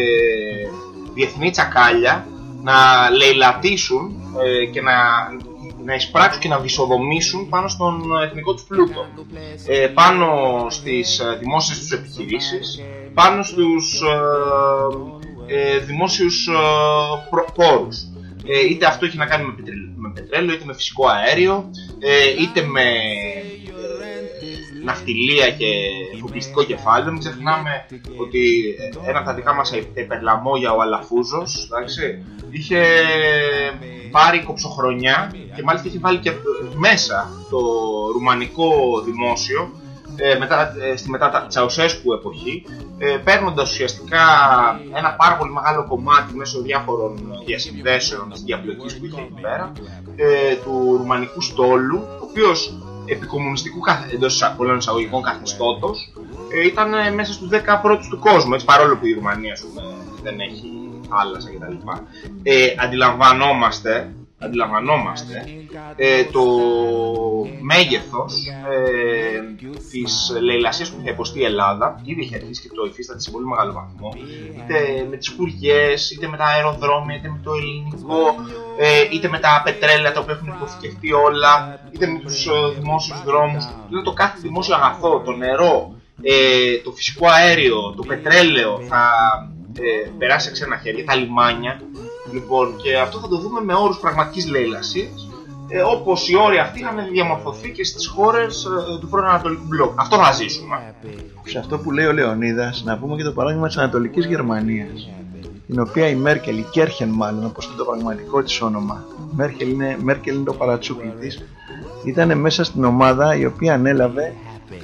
διεθνή τσακάλια να λαιλατίσουν ε, και να, να εισπράξουν και να δυσοδομήσουν πάνω στον εθνικό τους πλούτο. Ε, πάνω στις ε, δημόσιες τους επιχειρήσεις, πάνω στους ε, ε, δημόσιους ε, προ- πόρους. Ε, είτε αυτό έχει να κάνει με, πετρελ- με πετρέλαιο, είτε με φυσικό αέριο, ε, είτε με ε, ναυτιλία και φοιτιστικό κεφάλαιο. Μην ξεχνάμε ότι ε, ένα από τα δικά μας υπερλαμόγια, ο Αλαφούζος, εντάξει, είχε πάρει κοψοχρονιά και μάλιστα είχε βάλει και μέσα το ρουμανικό δημόσιο ε, μετά, ε, στη μετά τα Τσαουσέσκου εποχή, ε, παίρνοντας ουσιαστικά ένα πάρα πολύ μεγάλο κομμάτι μέσω διάφορων διασυνδέσεων της διαπλοκής που είχε εκεί πέρα, ε, του ρουμανικού στόλου, ο οποίος επικομμουνιστικού καθ- εντός εισαγ- πολλών εισαγωγικών καθεστώτος ε, ήταν ε, μέσα στους 10 πρώτους του κόσμου, έτσι, παρόλο που η Ρουμανία ας πούμε, δεν έχει θάλασσα κτλ. Ε, αντιλαμβανόμαστε, αντιλαμβανόμαστε ε, το μέγεθος ε, της λαιλασίας που θα υποστεί η Ελλάδα ήδη έχει αρχίσει και το υφίσταται σε πολύ μεγάλο βαθμό είτε με τις χουριές, είτε με τα αεροδρόμια, είτε με το ελληνικό ε, είτε με τα πετρέλαια τα οποία έχουν υποθηκευτεί όλα είτε με τους ε, δημόσιους δρόμους. Δηλαδή το κάθε δημόσιο αγαθό, το νερό ε, το φυσικό αέριο, το πετρέλαιο θα ε, περάσει σε ξένα χέρια, τα λιμάνια Λοιπόν, και αυτό θα το δούμε με όρους πραγματικής λαιλασίας, ε, όπως οι όροι αυτοί είχαν διαμορφωθεί και στις χώρες ε, του πρώην Ανατολικού Μπλοκ. Αυτό θα ζήσουμε. Σε αυτό που λέει ο Λεωνίδας, να πούμε και το παράδειγμα της Ανατολικής Γερμανίας, την οποία η Μέρκελ, η Κέρχεν μάλλον, όπως είναι το πραγματικό της όνομα, Μέρκελ είναι, Μέρκελ είναι το παρατσούκλι της, ήταν μέσα στην ομάδα η οποία ανέλαβε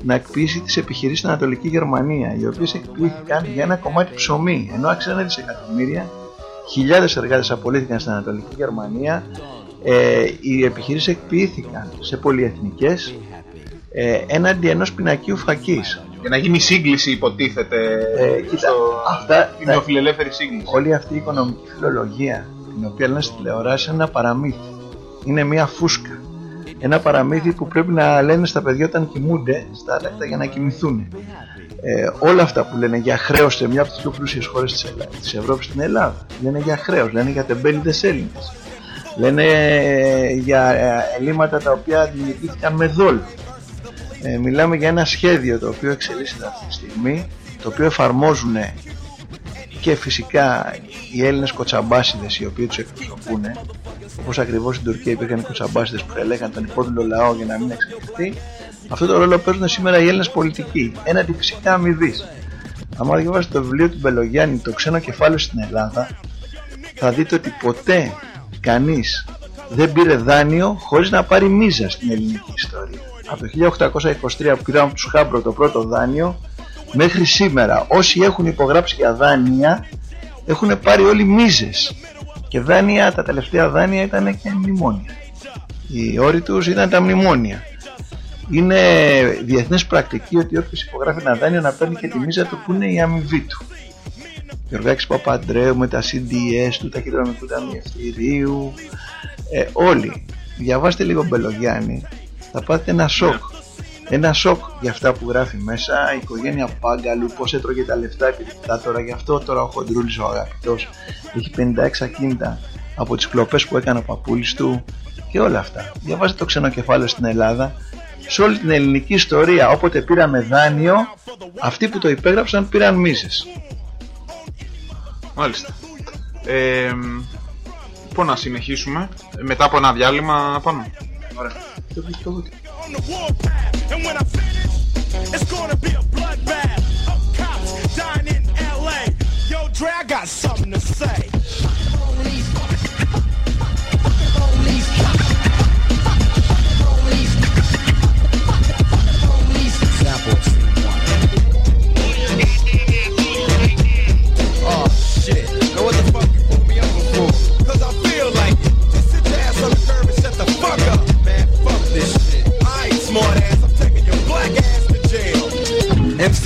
να εκποιήσει τις επιχειρήσεις στην Ανατολική Γερμανία, οι οποίες εκποιήθηκαν για ένα κομμάτι ψωμί, ενώ άξιζαν δισεκατομμύρια, χιλιάδες εργάτες απολύθηκαν στην Ανατολική Γερμανία, ε, οι επιχειρήσεις εκποιήθηκαν σε πολυεθνικές ε, έναντι ενός πινακίου φακής. Για να γίνει σύγκληση υποτίθεται Ε, κοίτα, στο... αυτά, η νεοφιλελεύθερη σύγκληση. όλη αυτή η οικονομική φιλολογία την οποία λένε στη τηλεοράση είναι ένα παραμύθι. Είναι μια φούσκα. Ένα παραμύθι που πρέπει να λένε στα παιδιά όταν κοιμούνται στα άλακτα για να κοιμηθούν. Ε, όλα αυτά που λένε για χρέος σε μια από τις πιο πλούσιες χώρες της της Ευρώπης στην Ελλάδα. Λένε για χρέος, λένε για τεμπέληδες Έλληνες. Λένε ε, για ε, ελλείμματα τα οποία δημιουργήθηκαν με δόλο. Ε, μιλάμε για ένα σχέδιο το οποίο εξελίσσεται αυτή τη στιγμή, το οποίο εφαρμόζουν και φυσικά οι Έλληνες κοτσαμπάσιδες οι οποίοι τους εκπροσωπούν όπως ακριβώς στην Τουρκία υπήρχαν οι κοτσαμπάσιδες που ελέγχαν τον υπόδειλο λαό για να μην εξελιχθεί αυτό το ρόλο παίζουν σήμερα οι Έλληνες πολιτικοί έναντι φυσικά αμοιβής. Αν διαβάσετε το βιβλίο του Μπελογιάννη το ξένο κεφάλαιο στην Ελλάδα θα δείτε ότι ποτέ κανείς δεν πήρε δάνειο χωρίς να πάρει μίζα στην ελληνική ιστορία. Από το 1823 που πήραμε από τους Χάμπρο το πρώτο δάνειο μέχρι σήμερα όσοι έχουν υπογράψει για δάνεια έχουν πάρει όλοι μίζες και δάνεια, τα τελευταία δάνεια ήταν και μνημόνια. Οι όροι τους ήταν τα μνημόνια. Είναι διεθνές πρακτική ότι όποιος υπογράφει ένα δάνειο να παίρνει και τη μίζα του που είναι η αμοιβή του. Γιωργάκης Παπαντρέου με τα CDS του, τα κοινωνικού ταμιευτηρίου, ε, όλοι. Διαβάστε λίγο Μπελογιάννη, θα πάτε ένα σοκ. Ένα σοκ για αυτά που γράφει μέσα, η οικογένεια Πάγκαλου, πώς έτρωγε τα λεφτά επί δικτάτορα, γι' αυτό τώρα ο Χοντρούλης ο αγαπητός έχει 56 ακίνητα από τις κλοπές που έκανε ο παππούλης του και όλα αυτά. Διαβάστε το ξενοκεφάλαιο στην Ελλάδα, σε όλη την ελληνική ιστορία όποτε πήραμε δάνειο, αυτοί που το υπέγραψαν πήραν μίζες. Μάλιστα. Ε, λοιπόν, να συνεχίσουμε; Μετά από ένα διάλειμμα πάνω. Το, το, on the warpath. And when I finish, it's gonna be a bloodbath. Of cops dying in LA. Yo, Dre, I got something to say.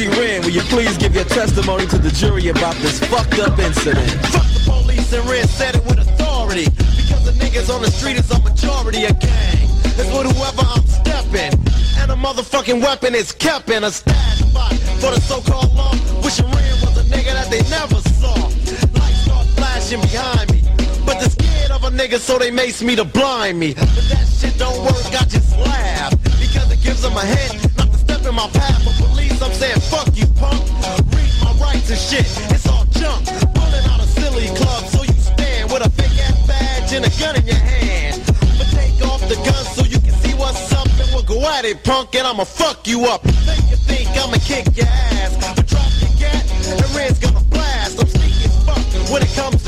MC Ren, will you please give your testimony to the jury about this fucked up incident? Fuck the police and Red said it with authority. Because the niggas on the street is a majority of gang. It's with whoever I'm stepping. And a motherfucking weapon is kept in a stash spot for the so-called law. Wishing Ren was a nigga that they never saw. Lights start flashing behind me. But they're scared of a nigga so they mace me to blind me. But that shit don't work, I just laugh. Because it gives them a hint not to step in my path. For police, I'm saying fuck you punk. Read my rights and shit, it's all junk. Pulling out a silly club so you stand with a fake ass badge and a gun in your hand. But take off the gun so you can see what's up and we'll go at it, punk, and I'ma fuck you up. Make you think I'ma kick your ass. But drop your gat and Red's gonna blast. I'm sneaky as fuck when it comes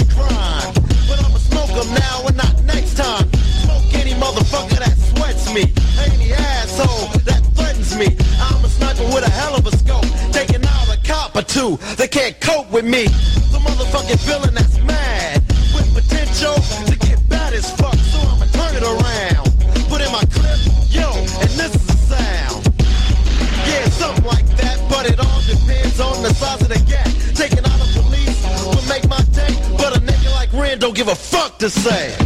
two that can't cope with me. The motherfucking villain that's mad. With potential to get bad as fuck. So I'ma turn it around. Put in my clip, yo, and this is the sound. Yeah, something like that, but it all depends on the size of the gap. Taking out the police will make my day, but a nigga like Ren don't give a fuck to say.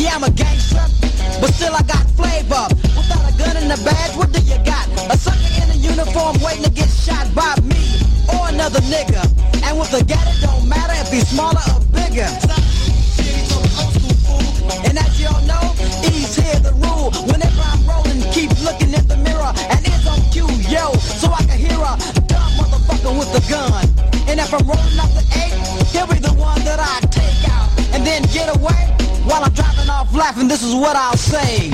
Yeah, I'm a gangster, but still I got flavor. Without a gun and a badge, what do you got? A sucker in a uniform waiting to get shot by me or another nigga. And with a gat, it don't matter if he's smaller or bigger. And as y'all know, ease here the rule. Whenever I'm rolling, keep looking in the mirror and it's on cue, yo, so I can hear a dumb motherfucker with a gun. And if I'm rolling up the eight, while I'm driving off laughing. This is what I'll say.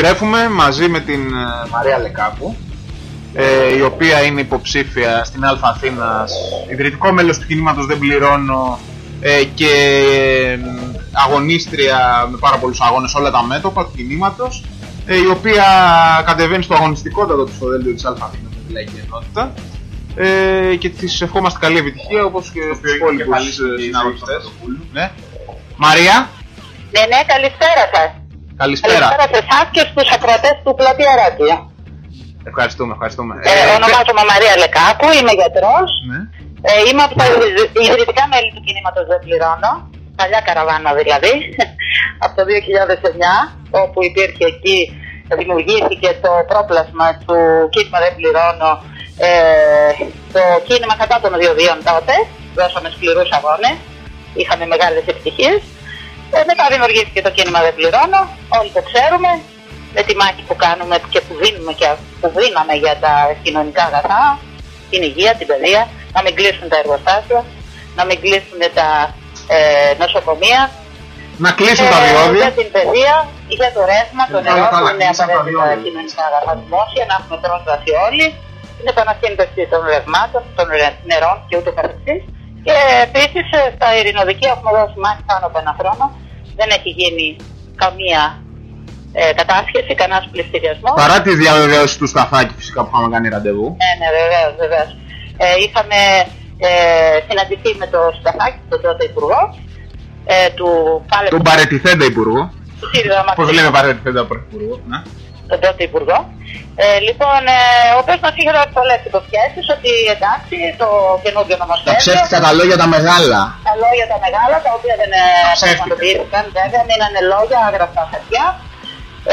Επιστρέφουμε μαζί με την ε, Μαρία Λεκάκου ε, η οποία είναι υποψήφια στην Α Αθήνας ιδρυτικό μέλος του κινήματος Δεν Πληρώνω ε, και ε, αγωνίστρια με πάρα πολλούς αγώνες σε όλα τα μέτωπα του κινήματος ε, η οποία κατεβαίνει στο αγωνιστικότατο του στο δέλτιο της Α Αθήνας με τη λαϊκή ενότητα ε, και της ευχόμαστε καλή επιτυχία όπως και στους υπόλοιπους ε, συναγωνιστές. Ναι. Μαρία, Ναι, ναι, καλησπέρα σας. Καλησπέρα. Καλησπέρα σε εσάς και στους ακροατές του Πλατεία Ράδιο. Ευχαριστούμε, ευχαριστούμε. Ε, ονομάζομαι Μαρία Λεκάκου, είμαι γιατρός. ναι. Ε, είμαι από τα ιδρυτικά μέλη του κινήματος Δεν Πληρώνω. Παλιά καραβάνα δηλαδή. <laughs> από το 2009, όπου υπήρχε εκεί, δημιουργήθηκε το πρόπλασμα του κίνημα Δεν Πληρώνω. Ε, το κίνημα κατά των διοδίων τότε. Δώσαμε σκληρούς αγώνες. Είχαμε μεγάλες επιτυχίες. Ε, μετά δημιουργήθηκε το κίνημα Δεν Πληρώνω. Όλοι το ξέρουμε. Με τη μάχη που κάνουμε και που δίνουμε και που δίναμε για τα κοινωνικά αγαθά, την υγεία, την παιδεία, να μην κλείσουν τα εργοστάσια, να μην κλείσουν τα ε, νοσοκομεία. Να κλείσουν τα Ε, διόδια. Για την παιδεία, για το ρεύμα, το Ε, νερό καλά, που είναι κλείσαν τα απαραίτητα διόδια. κοινωνικά αγαθά δημόσια, να έχουμε πρόσβαση όλοι, την επανασύνδεση των ρευμάτων, των ρε- νερών και ούτω καθεξής. Και επίσης στα ειρηνοδικεία έχουμε δώσει μάχη πάνω από ένα χρόνο. Δεν έχει γίνει καμία ε, κατάσχεση, κανένας πληστηριασμός. Παρά τη διαβεβαίωση του Σταθάκη φυσικά που είχαμε κάνει ραντεβού. Ναι, ναι, βεβαίως, βεβαίως. Ε, είχαμε ε, συναντηθεί με το Σταθάκη, τον τότε Υπουργό, ε, του πάλε Τον παρετηθέντα υπουργό. του ΣΥΡΙΖΑ Πώς Μακρύ, λέμε παρετηθέντα πρωθυπουργό. Ναι. τον τότε Υπουργό. Ε, λοιπόν, ε, ο οποίος μας είχε δώσει πολλέ υποσχέσει ότι εντάξει, το καινούργιο Τα νομοσχέδιο. ψεύτικα τα λόγια τα μεγάλα. τα λόγια τα μεγάλα, τα οποία δεν ε, Ψεύτικα. πραγματοποιήθηκαν βέβαια, μείνανε λόγια άγραφα χαρτιά.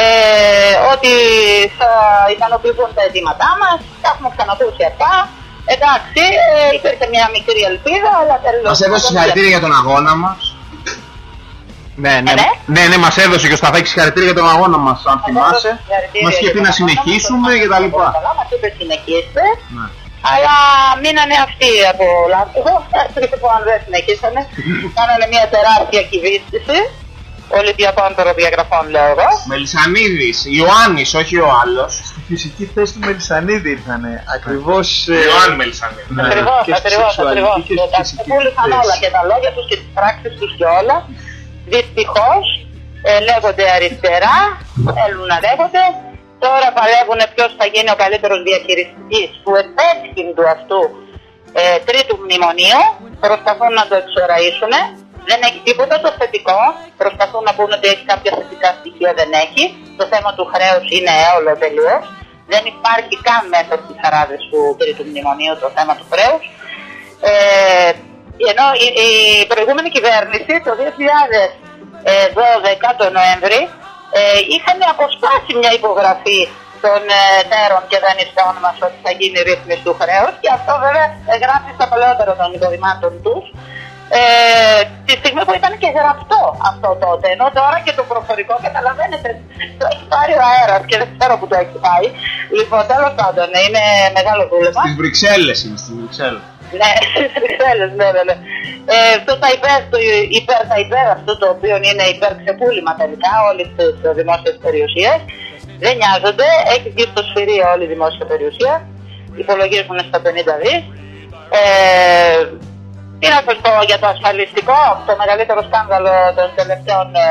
Ε, ότι θα ικανοποιηθούν τα αιτήματά μας, τα έχουμε ξανακούσει αυτά. Εντάξει, ε, υπήρχε μια μικρή ελπίδα, αλλά τέλος Μα έδωσε συγχαρητήρια για τον αγώνα μας. Ναι, ναι, Ε, ναι. ναι, ναι, μας έδωσε και ο Σταθάκης συγχαρητήρια για τον αγώνα μας, αν θυμάσαι. Μας είχε πει να συνεχίσουμε και τα λοιπά. Μας είπε συνεχίστε, Ναι. αλλά μείνανε αυτοί από λάθος. Λοιπόν, αν δεν συνεχίσανε, <laughs> κάνανε μια τεράστια κυβίστηση. Ολυμπιακών προδιαγραφών, λέω εγώ. Μελισανίδης, Ιωάννης, όχι ο άλλος. Στη φυσική θέση του Μελισανίδη ήρθανε. Ακριβώς... ε, Ιωάννη Μελισανίδη. ναι, Ακριβώς, και στη ακριβώς, σεξουαλική ακριβώς. και στη Εντάξει, φυσική πούλησαν θέση. όλα και τα λόγια τους και τις πράξεις τους και όλα. Δυστυχώς ε, λέγονται αριστερά, θέλουν να λέγονται. Τώρα παλεύουν ποιος θα γίνει ο καλύτερος διαχειριστής του επέκτηντου αυτού ε, τρίτου μνημονίου. Προσπαθούν να το εξοραίσουν. Δεν έχει τίποτα το θετικό. Προσπαθούν να πούνε ότι έχει κάποια θετικά στοιχεία, δεν έχει. Το θέμα του χρέους είναι έολο τελείως. Δεν υπάρχει καν μέσα στις χαράδες του τρίτου μνημονίου το θέμα του χρέους. Ε, ενώ η, η προηγούμενη κυβέρνηση το 2012 το Νοέμβρη ε, είχαν αποσπάσει μια υπογραφή των ε, εταίρων και δανειστών μας ότι θα γίνει ρύθμιση του χρέους και αυτό βέβαια γράφει στα παλαιότερα των υποδημάτων τους. Ε, τη στιγμή που ήταν και γραπτό αυτό τότε ενώ τώρα και το προφορικό καταλαβαίνετε το έχει πάρει ο αέρας και δεν ξέρω που το έχει πάει. Λοιπόν τέλος πάντων είναι μεγάλο δούλευμα Στις Βρυξέλλες είναι, στις Βρυξέλλες. Ναι, <laughs> στις Βρυξέλλες, ναι, ναι, ναι. Ε, αυτό τα υπέρ, το υπέρ, τα υπέρ αυτό το οποίο είναι υπέρ ξεπούλημα τελικά όλη τη δημόσια περιουσία. Δεν νοιάζονται, έχει βγει στο σφυρί όλη η δημόσια περιουσία. Υπολογίζουν στα 50 δις. Ε, τι να σας πω για το ασφαλιστικό, το μεγαλύτερο σκάνδαλο των τελευταίων ε,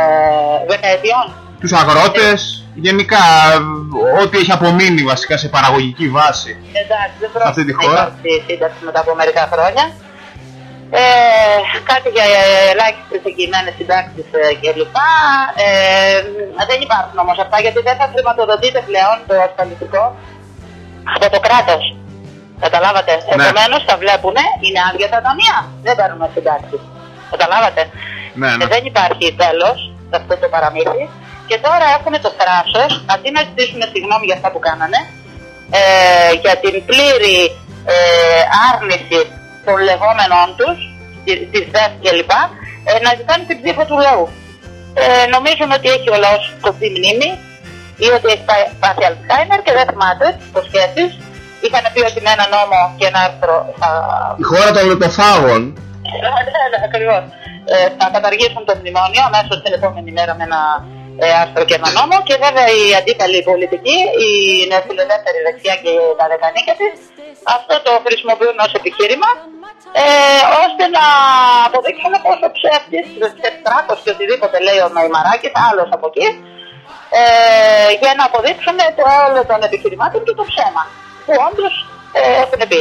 δεκαετιών. Τους αγρότες, γενικά ό,τι έχει απομείνει βασικά σε παραγωγική βάση. Εντάξει, δεν Αυτή τη πρόκειται να χώρα. υπάρξει σύνταξη μετά από μερικά χρόνια. Ε, κάτι για ελάχιστες εγγυημένες συντάξεις κλπ. Ε, δεν υπάρχουν όμως αυτά γιατί δεν θα χρηματοδοτείται πλέον το ασφαλιστικό από το κράτος. Καταλάβατε. Ναι. Επομένως θα βλέπουν, είναι άδεια τα ταμεία. Δεν παίρνουν συντάξεις. Καταλάβατε. Ναι, ναι. Και δεν υπάρχει τέλος σε αυτό το παραμύθι. Και τώρα έχουν το θράσος, αντί να ζητήσουν συγγνώμη για αυτά που κάνανε, ε, για την πλήρη ε, άρνηση των λεγόμενων τους, τη- της ΔΕΦ κλπ, ε, να ζητάνε την ψήφο του λαού. Ε, νομίζουν ότι έχει ο λαός κοπή μνήμη ή ότι έχει πά- πάθει Αλτσχάιμερ και δεν θυμάται τις υποσχέσεις. Είχαν πει ότι με ένα νόμο και ένα άρθρο θα Η χώρα των λεπτοφάγων. ναι, ναι, ακριβώς. Ε, θα καταργήσουν το μνημόνιο αμέσως την επόμενης μέρα με ένα ε, άρθρο και ένα νόμο και βέβαια η αντίπαλη πολιτική, η νεοφιλελεύθερη δεξιά και τα δεκανίκια της, αυτό το χρησιμοποιούν ως επιχείρημα ε, ώστε να αποδείξουν πόσο ψεύτης, ψευτράκος και οτιδήποτε λέει ο Νοημαράκης, άλλος από εκεί, ε, για να αποδείξουν το όλο των επιχειρημάτων και το ψέμα που όντως ε, έχουν πει.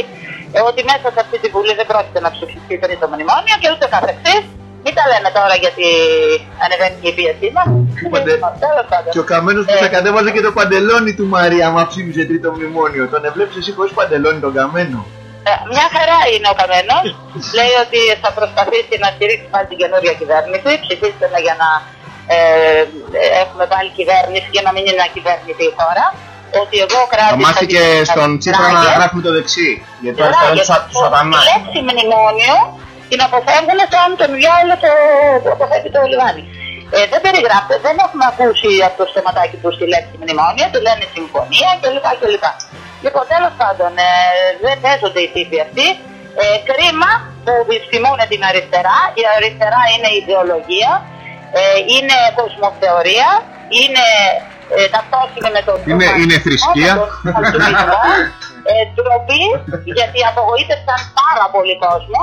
Ε, ότι μέσα σε αυτή τη Βουλή δεν πρόκειται να ψηφιστεί τρίτο μνημόνιο και ούτε καθεξής. Μην τα λέμε τώρα γιατί ανεβαίνει και η πίεσή μας. Παντε- Και ο καμένος που θα κατέβαζε και το παντελόνι του Μαρία, άμα ψήφιζε τρίτο μνημόνιο. Τον εβλέπει εσύ χωρίς παντελόνι τον καμένο; Ε, μια χαρά είναι ο καμένος. <laughs> Λέει ότι θα προσπαθήσει να στηρίξει πάλι την καινούργια κυβέρνηση. Ψηφίστε με για να ε, ε, έχουμε πάλι κυβέρνηση και να μην είναι ακυβέρνητη η χώρα. Ότι εγώ Θα κράτησα. μάθει και τις στον Τσίπρα να ράγες. γράφουμε το δεξί. Γιατί το αριστερό Ράγες. του σα- τους σατανά. Τη λέξη μνημόνιο την αποφεύγουν σαν τον διάλογο το το αποφεύγει το λιβάνι. Ε, δεν περιγράφεται, δεν έχουμε ακούσει από το στοματάκι του στη λέξη μνημόνιο, του λένε συμφωνία κλπ. κλπ. Λοιπόν, τέλος πάντων, ε, δεν παίζονται οι τύποι αυτοί. Ε, κρίμα που δυστημούν την αριστερά. Η αριστερά είναι ιδεολογία, ε, είναι κοσμοθεωρία, είναι ε, ταυτόσιμη με τον Είναι- είναι θρησκεία. με τον κομμουνισμό. ε, ντροπή, γιατί απογοήτευσαν πάρα πολύ κόσμο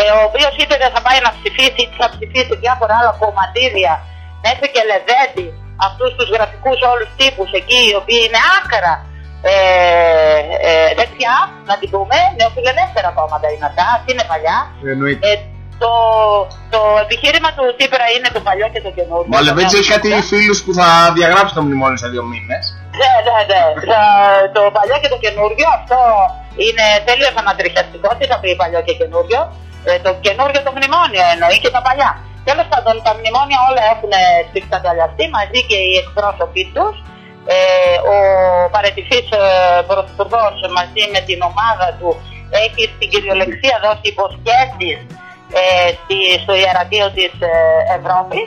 ε, ο οποίος είπε δεν θα πάει να ψηφίσει ή θα ψηφίσει διάφορα άλλα κομματίδια μέχρι και λεβέντη αυτούς τους γραφικούς όλους τύπους εκεί οι οποίοι είναι άκρα ε, ε, δεξιά, να την πούμε, νεοφιλελεύθερα κόμματα είναι αυτά, αυτή είναι παλιά. Εννοείται. Ε, το, το επιχείρημα του Τσίπρα είναι το παλιό και το καινούργιο. Μα ο Λεβέντης έχει κάτι φίλους που θα διαγράψει το μνημόνιο σε δύο μήνες. Ναι, ναι, ναι. Το- Το παλιό και το καινούργιο, αυτό είναι τέλειος ανατριχιαστικός. Τι θα πει παλιό και καινούργιο. Ε, το καινούργιο το μνημόνιο εννοεί και τα παλιά. Τέλος πάντων, τα μνημόνια όλα έχουν σπικταγκαλιαστεί μαζί και οι εκπρόσωποι τους. Ε, ο παρετηθής ε, πρωθυπουργός μαζί με την ομάδα του έχει στην κυριολεξία δώσει υποσχέσεις ε, στη- στο ιερατείο της ε, Ευρώπης.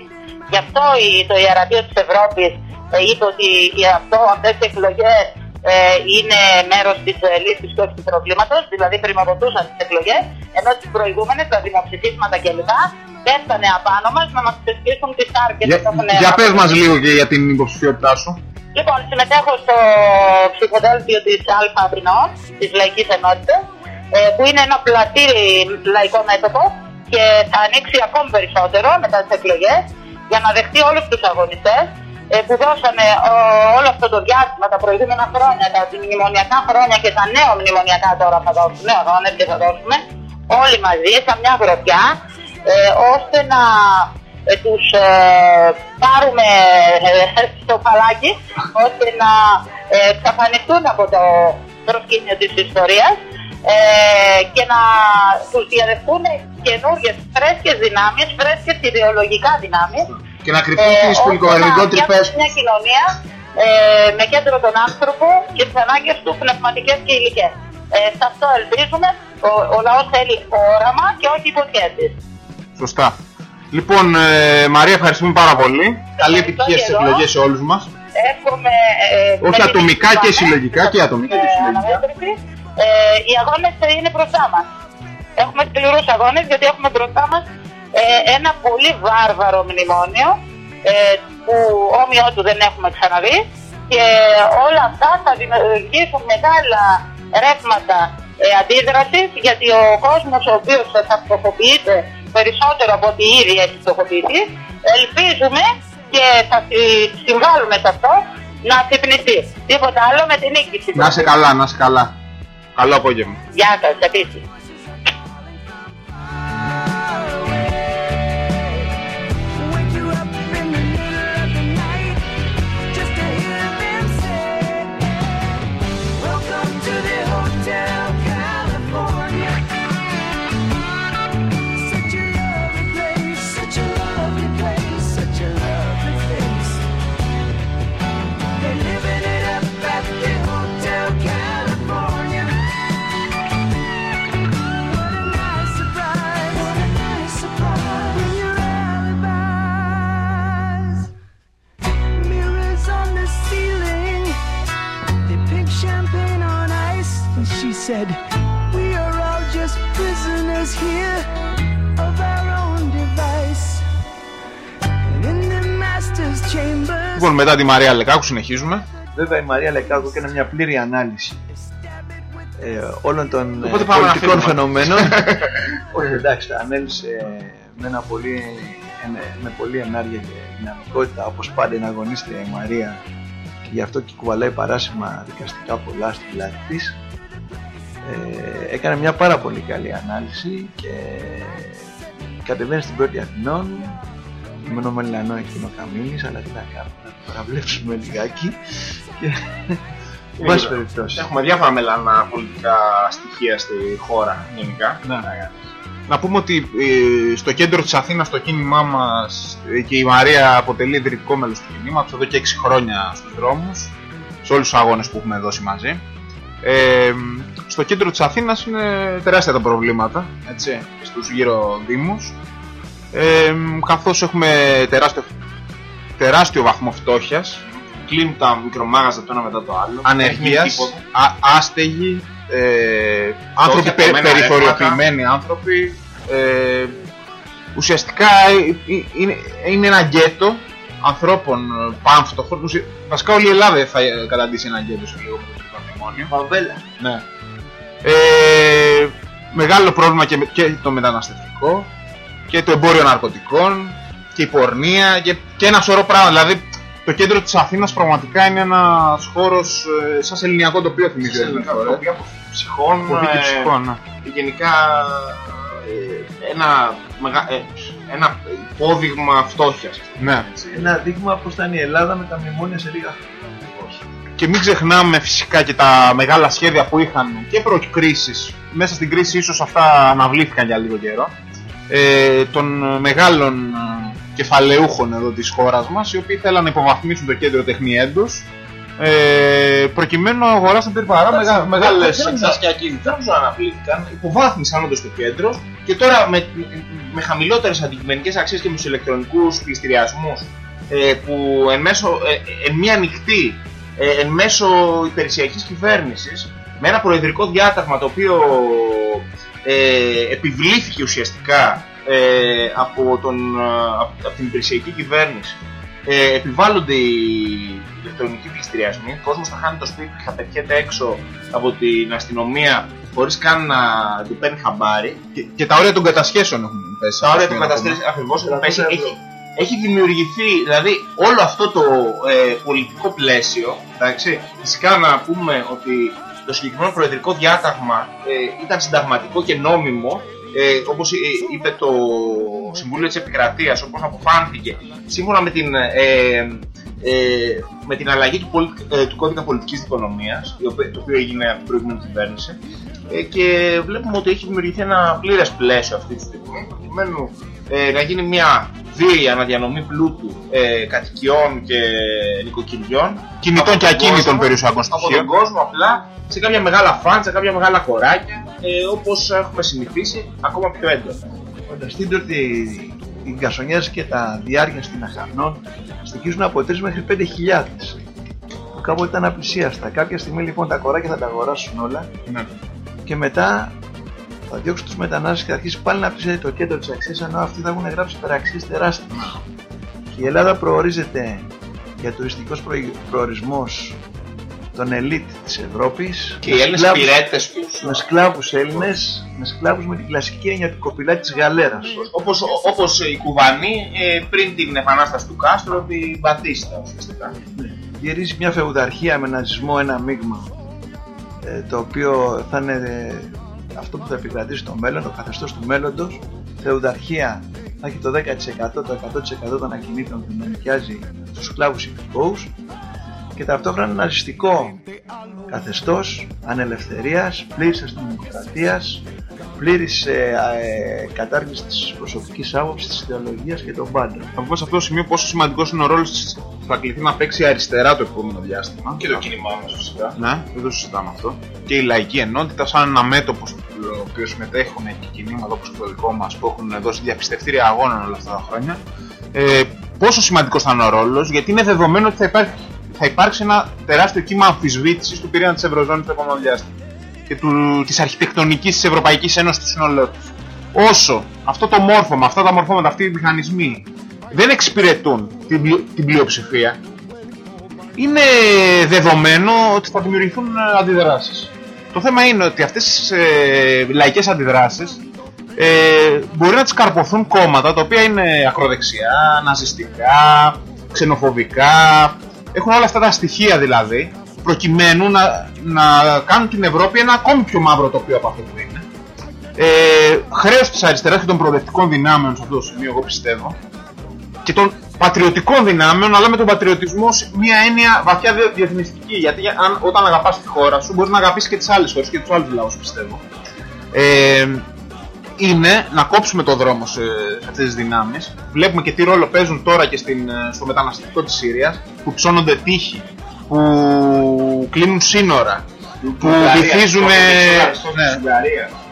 Γι' αυτό η- το ιερατείο της Ευρώπης ε, είπε ότι οι- αυτό, αυτές οι εκλογές ε, είναι μέρος της ε, λύσης και όχι του προβλήματος, δηλαδή πρημοδοτούσαν τις εκλογές, ενώ τις προηγούμενες, τα δημοψηφίσματα κλπ. πέφτανε απάνω μας να μας θεσπίσουν τις τάρκες Για, που έχουν για πες μας λίγο και για την υποψηφιότητά σου. Λοιπόν, συμμετέχω στο ψηφοδέλτιο της ΑΛΦΑ Αθηνών, της Λαϊκής Ενότητας, ε, που είναι ένα πλατή λαϊκό μέτωπο και θα ανοίξει ακόμη περισσότερο μετά τις εκλογές για να δεχτεί όλους τους αγωνιστές ε, που δώσανε ε, όλο αυτό το διάστημα τα προηγούμενα χρόνια, τα μνημονιακά χρόνια και τα νέα μνημονιακά τώρα θα δώσουμε, αγώνες και θα δώσουμε όλοι μαζί, σαν μια γροθιά, ε, ώστε να ε, τους ε, πάρουμε ε, στο παλάκι, ώστε να ε, εξαφανιστούν από το προσκήνιο της ιστορίας ε, και να τους διαδεχτούν καινούργιες φρέσκες δυνάμεις, φρέσκες ιδεολογικά δυνάμεις Και να κρυφτούν τις ώστε πολυκογερμικό να τρυπές φτιάξουν μια κοινωνία ε, με κέντρο τον άνθρωπο και τις ανάγκες του πνευματικές και υλικές. Ε, σε αυτό ελπίζουμε. Ο, ο λαός θέλει όραμα και όχι υποσχέσεις. Σωστά. Λοιπόν, ε, Μαρία, ευχαριστούμε πάρα πολύ. Καλή Ευχαριστώ επιτυχία και στις εγώ. εκλογές σε όλους μας. Εύχομαι. Ε, Όχι με την ατομικά νίκη και πάμε, συλλογικά και ατομικά και ε, συλλογικά. αναμέτρηση. Ε, οι αγώνες είναι μπροστά μας. Έχουμε σκληρούς αγώνες γιατί έχουμε μπροστά μας ε, ένα πολύ βάρβαρο μνημόνιο ε, που όμοιό του δεν έχουμε ξαναδεί και όλα αυτά θα δημιουργήσουν μεγάλα ρεύματα ε, αντίδρασης γιατί ο κόσμος ο οποίος θα φτωχοποιείται περισσότερο από ό,τι ήδη έχει φτωχοποιηθεί ελπίζουμε και θα συ- συμβάλλουμε σε αυτό να ξυπνηθεί. Τίποτα άλλο με την νίκη της. Να είσαι καλά, να είσαι καλά. Καλό απόγευμα. Γεια σας, επίσης. Said, We are all just prisoners here of our own device. And in the master's chamber. Λοιπόν, μετά τη Μαρία Λεκάκου συνεχίζουμε. Βέβαια η Μαρία Λεκάκου έκανε μια πλήρη ανάλυση ε, όλων των ε, Οπότε πάμε να πολιτικών φύγουμε. φαινομένων. <laughs> Όχι εντάξει, τα ανέλησε με, ένα πολύ, ενε- με πολύ ενάργεια και δυναμικότητα όπως πάντα είναι αγωνίστρια η Μαρία και γι' αυτό και κουβαλάει παράσημα δικαστικά πολλά στην πλάτη της. Ε, έκανε μια πάρα πολύ καλή ανάλυση και κατεβαίνει στην πρώτη Αθηνών Μένω Μελανό εκείνο Καμίνης, αλλά τι να κάνουμε, να το παραβλέψουμε λιγάκι και εν πάση περιπτώσει. Έχουμε διάφορα μελανά πολιτικά στοιχεία στη χώρα γενικά. Ναι. Να πούμε ότι ε, στο κέντρο της Αθήνας το κίνημά μας ε, και η Μαρία αποτελεί ιδρυτικό μέλος του κινήματος εδώ και 6 χρόνια στους δρόμους σε όλους τους αγώνες που έχουμε δώσει μαζί. Ε, στο κέντρο της Αθήνας είναι τεράστια τα προβλήματα έτσι, στους γύρω δήμους ε, καθώς έχουμε τεράστιο, τεράστιο βαθμό φτώχειας Κλείνουν τα μικρομάγαζα το ένα μετά το άλλο. Έχει μείνει ανεργίας, τίποτα. α- άστεγοι, ε, άνθρωποι πε, χαμένα περιθωριοποιημένοι άνθρωποι. Ε, ουσιαστικά ε, ε, είναι, είναι ένα γκέτο ανθρώπων ε, πανφτωχών. Ουσια- Βασικά όλη η Ελλάδα θα ε, καταντήσει ένα γκέτο σε λίγο με το τρίτο μνημόνιο. Φαβέλα. Ναι. Ε, μεγάλο πρόβλημα και, με- και το μεταναστευτικό και το εμπόριο ναρκωτικών και η πορνεία και, και ένα σωρό πράγματα. Δηλαδή το κέντρο της Αθήνας πραγματικά είναι ένας χώρος ε, σαν σε ελληνιακό τοπίο θυμίζει ορισμένες φορές. Τοπία από ψυχών. Αποφύγη ε, ψυχών, ναι. γενικά ε, ένα, μεγα, ε, ένα υπόδειγμα φτώχειας. Ναι. Ένα δείγμα πώς ήταν η Ελλάδα με τα μνημόνια σε λίγα χρόνια. Και μην ξεχνάμε φυσικά και τα μεγάλα σχέδια που είχαν και προκρίσεις. Μέσα στην κρίση ίσως αυτά αναβλήθηκαν για λίγο καιρό. Ε, των μεγάλων ε, κεφαλαιούχων εδώ της χώρας μας, οι οποίοι θέλαν να υποβαθμίσουν το κέντρο τεχνιέντος ε, προκειμένου να αγοράσουν περίπου μεγα, μεγάλες Δεν ξέρω και ακίνητα. Δεν ξέρω αν αναπλήθηκαν. Υποβάθμισαν όντως το κέντρο και τώρα με, με χαμηλότερες αντικειμενικές αξίες και με τους ηλεκτρονικούς πληστηριασμούς ε, που εν, μέσω, ε, εν μία νυχτή, ε, εν μέσω υπηρεσιακής κυβέρνησης με ένα προεδρικό διάταγμα το οποίο ε, επιβλήθηκε ουσιαστικά ε, από, τον, ε, από, από την υπηρεσιακή κυβέρνηση ε, επιβάλλονται οι ηλεκτρονικοί πληστηριασμοί, ο κόσμος θα χάνει το σπίτι και θα πετιέται έξω από την αστυνομία χωρίς καν να του παίρνει χαμπάρι. και, και τα όρια των κατασχέσεων έχουν πέσει. Τα όρια Αυτό του είναι καταστρέφει ακόμα. ακριβώς έχουν πέσει. ευρώ. Έχει, έχει δημιουργηθεί, δηλαδή όλο αυτό το ε, πολιτικό πλαίσιο, εντάξει, φυσικά να πούμε ότι το συγκεκριμένο προεδρικό διάταγμα ε, ήταν συνταγματικό και νόμιμο, ε, όπως ε, είπε το Συμβούλιο της Επικρατείας, όπως αποφάνθηκε, σύμφωνα με την, ε, ε, με την αλλαγή του, πολι- ε, του κώδικα πολιτικής δικονομίας, η οποία- το οποίο έγινε από την προηγούμενη κυβέρνηση, ε, και βλέπουμε ότι έχει δημιουργηθεί ένα πλήρες πλαίσιο αυτή τη στιγμή, προκειμένου ε, να γίνει μια βίαιη αναδιανομή πλούτου ε, κατοικιών και νοικοκυριών Κινητών από και τον ακίνητων κόσμο, περιουσιακών από στοιχείων. τον κόσμο απλά σε κάποια μεγάλα φάντσα, κάποια μεγάλα κοράκια ε, όπως έχουμε συνηθίσει ακόμα πιο έντονα. Φανταστείτε ότι οι γκασονιές και τα διάρκεια στην Αχανών στοιχίζουν από 3 μέχρι 5.000 που κάποτε ήταν απλησίαστα. Κάποια στιγμή λοιπόν τα κοράκια θα τα αγοράσουν όλα Ναι. και μετά θα διώξουν τους μετανάστες και θα αρχίσει πάλι να πλησιάζει το κέντρο της αξίας ενώ αυτοί θα έχουν γράψει υπεραξίες τεράστιες. Και η Ελλάδα προορίζεται για τουριστικός προη- προορισμός των ελίτ της Ευρώπης Και οι Έλληνες σκλάβους- πυρέτες τους, με σκλάβους Έλληνες, με σκλάβους με την κλασική έννοια του κοπηλάτη της γαλέρας. όπως, όπως οι Κουβανοί ε, πριν την επανάσταση του Κάστρο, την Μπατίστα ουσιαστικά. γυρίζει μια φεουδαρχία με ναζισμό, ένα μείγμα ε, το οποίο θα είναι ε, αυτό που θα επικρατήσει στο μέλλον, το καθεστώς του μέλλοντος φεουδαρχία θα έχει το 10% το 100% των ακινήτων που να νοικιάζει στους σκλάβους υπηκόους και ταυτόχρονα ένα ναζιστικό καθεστώς ανελευθερίας, πλήρης αστυνομικρατίας, πλήρης ε, ε, κατάργησης της προσωπικής άποψης, της ιδεολογίας και των πάντων. Θα πω σε αυτό το σημείο πόσο σημαντικός είναι ο ρόλος της που θα κληθεί να παίξει αριστερά το επόμενο διάστημα. Και το κίνημά μας φυσικά. Ναι, δεν το συζητάμε αυτό. Και η λαϊκή ενότητα, σαν ένα μέτωπο στο οποίο συμμετέχουν και κινήματα όπως το δικό μας που έχουν δώσει διαπιστευτήρια αγώνων όλα αυτά τα χρόνια. Ε, πόσο σημαντικός θα είναι ο ρόλος, γιατί είναι δεδομένο ότι θα υπάρξει, θα υπάρξει ένα τεράστιο κύμα αμφισβήτησης του πυρήνα της Ευρωζώνης το επόμενο διάστημα και της αρχιτεκτονικής της Ευρωπαϊκής Ένωσης του σύνολό τη. Όσο αυτό το μόρφωμα, αυτά τα μορφώματα, αυτοί οι μηχανισμοί δεν εξυπηρετούν την, πλειο- την πλειοψηφία, είναι δεδομένο ότι θα δημιουργηθούν ε, αντιδράσεις. Το θέμα είναι ότι αυτές τις ε, λαϊκές αντιδράσεις ε, μπορεί να τις καρποθούν κόμματα τα οποία είναι ακροδεξιά, ναζιστικά, ξενοφοβικά, έχουν όλα αυτά τα στοιχεία δηλαδή, προκειμένου να, να κάνουν την Ευρώπη ένα ακόμη πιο μαύρο τοπίο από αυτό που είναι. Ε, χρέος της αριστεράς και των προοδευτικών δυνάμεων σε αυτό το σημείο, εγώ πιστεύω, και των πατριωτικών δυνάμεων, αλλά με τον πατριωτισμό σε μια έννοια βαθιά διε- διεθνιστική. Γιατί για- αν, όταν αγαπάς τη χώρα σου, μπορείς να αγαπήσεις και τις άλλες χώρες και τους άλλους λαούς, πιστεύω. Ε, είναι να κόψουμε το δρόμο σε, σε αυτές τις δυνάμεις. Βλέπουμε και τι ρόλο παίζουν τώρα και στην, ε, στο μεταναστευτικό της Συρίας, που ψώνονται τείχη, που κλείνουν σύνορα, που βυθίζουν...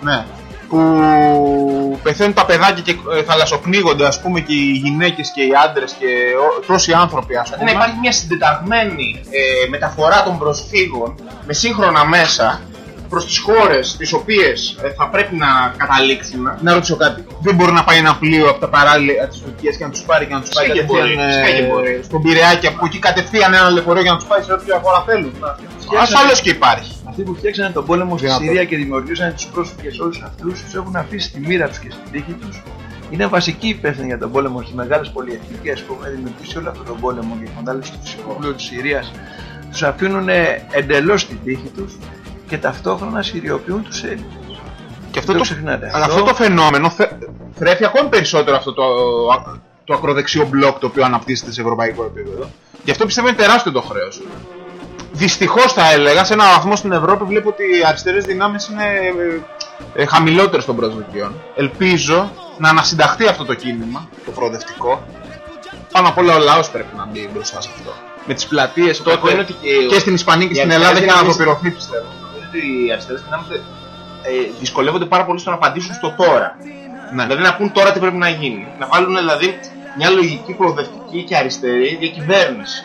Ναι, ναι, που πεθαίνουν τα παιδάκια και ε, θαλασσοπνίγονται ας πούμε και οι γυναίκες και οι άντρες και ο- τόσοι άνθρωποι ας Δηλαδή πούμε. να υπάρχει μια συντεταγμένη ε, μεταφορά των προσφύγων με σύγχρονα μέσα προς τις χώρες τις οποίες ε, θα πρέπει να καταλήξουν. Να ρωτήσω κάτι. Δεν μπορεί να πάει ένα πλοίο από τα παράλια τη Τουρκία και να τους πάρει και να τους πάει Φυσικά και κατευθείαν μπορεί, φυσικά και μπορεί. ε, στον Πειραιά και από εκεί κατευθείαν ένα λεωφορείο για να τους πάει σε όποια χώρα θέλουν. Ασφαλώς και υπάρχει. Αυτοί που φτιάξανε τον πόλεμο στη Δυνατό. Συρία και δημιουργούσαν τους πρόσφυγες όλους αυτούς, τους έχουν αφήσει τη μοίρα τους και στην τύχη τους. Είναι βασικοί υπεύθυνοι για τον πόλεμο στις μεγάλες πολυεθνικές που έχουν δημιουργήσει όλο αυτόν τον πόλεμο και εκμετάλλευση του ψυχοπλοίου της Συρίας. Τους αφήνουν εντελώς την τύχη τους και ταυτόχρονα συριοποιούν τους Έλληνες. Και αυτό Δεν το, ξεχνάτε. αλλά αυτό το φαινόμενο θε- θρέφει ακόμη περισσότερο αυτό το, το ακροδεξιό μπλοκ το οποίο αναπτύσσεται σε ευρωπαϊκό επίπεδο. Γι' αυτό πιστεύω είναι τεράστιο το χρέος. Δυστυχώς θα έλεγα, σε ένα βαθμό στην Ευρώπη βλέπω ότι οι αριστερές δυνάμεις είναι ε, ε, χαμηλότερες των προσδοκιών. Ελπίζω να ανασυνταχθεί αυτό το κίνημα, το προοδευτικό. Πάνω απ' όλα ο λαός πρέπει να μπει μπροστά σε αυτό. Με τις πλατείες κακό τότε είναι ότι και, και- στην Ισπανία και οι στην αριστερές Ελλάδα έχει δυνάμεις- αναπληρωθεί πιστεύω. Νομίζω ότι οι αριστερές δυνάμεις ε, δυσκολεύονται πάρα πολύ στο να απαντήσουν στο τώρα. Ναι. Δηλαδή να πούν τώρα τι πρέπει να γίνει. Να βάλουν δηλαδή μια λογική προοδευτική και αριστερή διακυβέρνηση.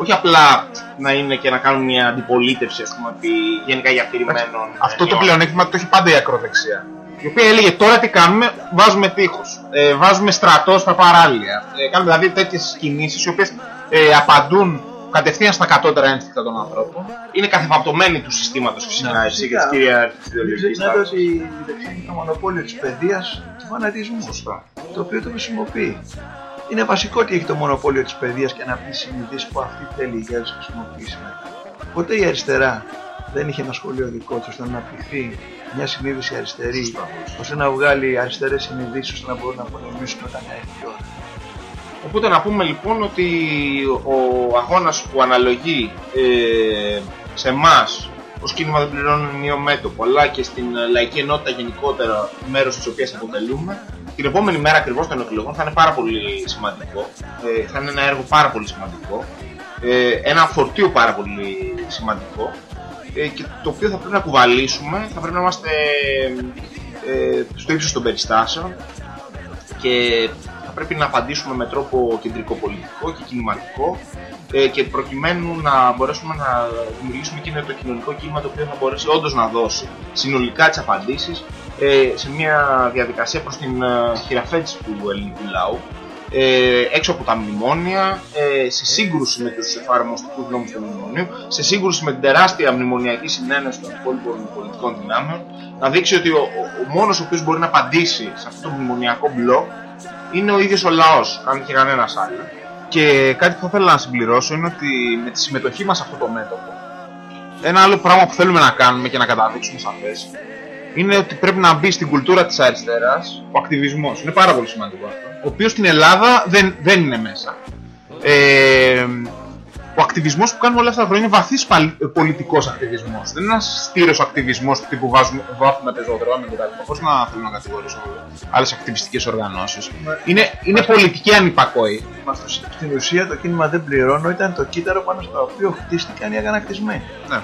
Όχι απλά να είναι και να κάνουν μια αντιπολίτευση, ας πούμε, επί γενικά για αφηρημένων. Αυτό το ενιών. πλεονέκτημα το έχει πάντα η ακροδεξιά. Η οποία έλεγε τώρα τι κάνουμε, βάζουμε τείχους, ε, βάζουμε στρατό στα παράλια. Ε, κάνουμε δηλαδή τέτοιες κινήσεις οι οποίες ε, απαντούν κατευθείαν στα κατώτερα ένστικτα των ανθρώπων. Είναι καθεπαπτωμένη του συστήματος φυσικά, Ναι, έτσι, και φυσικά. της κυριαρχής Μην ιδεολογικής ξεχνάτε τάξης. ότι η δεξιά έχει το μονοπόλιο της παιδείας του φανατισμού. Το οποίο το χρησιμοποιεί. Είναι βασικό ότι έχει το μονοπόλιο της παιδείας και να πει συνειδήσει που αυτή θέλει για να τις χρησιμοποιήσει μετά. Ποτέ η αριστερά δεν είχε ένα σχολείο δικό του ώστε να αναπτυχθεί μια συνείδηση αριστερή, ώστε να βγάλει αριστερές συνειδήσεις ώστε να μπορούν να πολεμήσουν όταν έχει ώρα. Οπότε να πούμε λοιπόν ότι ο αγώνας που αναλογεί ε, σε εμάς ως κίνημα δεν πληρώνουν μείω μέτωπο αλλά και στην ε, λαϊκή ενότητα γενικότερα μέρος της οποίας αποτελούμε. Την επόμενη μέρα ακριβώς των εκλογών θα είναι πάρα πολύ σημαντικό. Ε, θα είναι ένα έργο πάρα πολύ σημαντικό. Ε, ένα φορτίο πάρα πολύ σημαντικό. Ε, και το οποίο θα πρέπει να κουβαλήσουμε. Θα πρέπει να είμαστε ε, στο ύψος των περιστάσεων. Και θα πρέπει να απαντήσουμε με τρόπο κεντρικό πολιτικό και κινηματικό ε, και προκειμένου να μπορέσουμε να δημιουργήσουμε και το κοινωνικό κίνημα το οποίο θα μπορέσει όντως να δώσει συνολικά τις απαντήσεις ε, σε μια διαδικασία προς την ε, χειραφέτηση του ελληνικού λαού ε, έξω από τα μνημόνια, ε, σε σύγκρουση με τους εφαρμοστικούς νόμους του μνημονίου, σε σύγκρουση με την τεράστια μνημονιακή συνένεση των υπόλοιπων πολιτικών δυνάμεων, να δείξει ότι ο, ο, ο μόνος ο οποίος μπορεί να απαντήσει σε αυτό το μνημονιακό μπλοκ είναι ο ίδιος ο λαός, αν και κανένας άλλος. Και κάτι που θα ήθελα να συμπληρώσω είναι ότι με τη συμμετοχή μας σε αυτό το μέτωπο, ένα άλλο πράγμα που θέλουμε να κάνουμε και να καταδείξουμε σαφές, είναι ότι πρέπει να μπει στην κουλτούρα της αριστεράς ο ακτιβισμός. Είναι πάρα πολύ σημαντικό αυτό. Ο οποίος στην Ελλάδα δεν, δεν είναι μέσα. Ε, ο ακτιβισμός που κάνουμε όλα αυτά τα χρόνια είναι βαθύς παλ- πολιτικός ακτιβισμός. Δεν είναι ένας στήρος ακτιβισμός τύπου βάζουμε, βάφουμε πεζόδρομο και τα λοιπά. Πώς να θέλω να κατηγορήσω άλλες ακτιβιστικές οργανώσεις. Είναι, είναι πολιτική ανυπακοή. Μα στην ουσία το κίνημα δεν πληρώνω ήταν το κύτταρο πάνω στο οποίο χτίστηκαν οι αγανακτισμένοι. Ναι.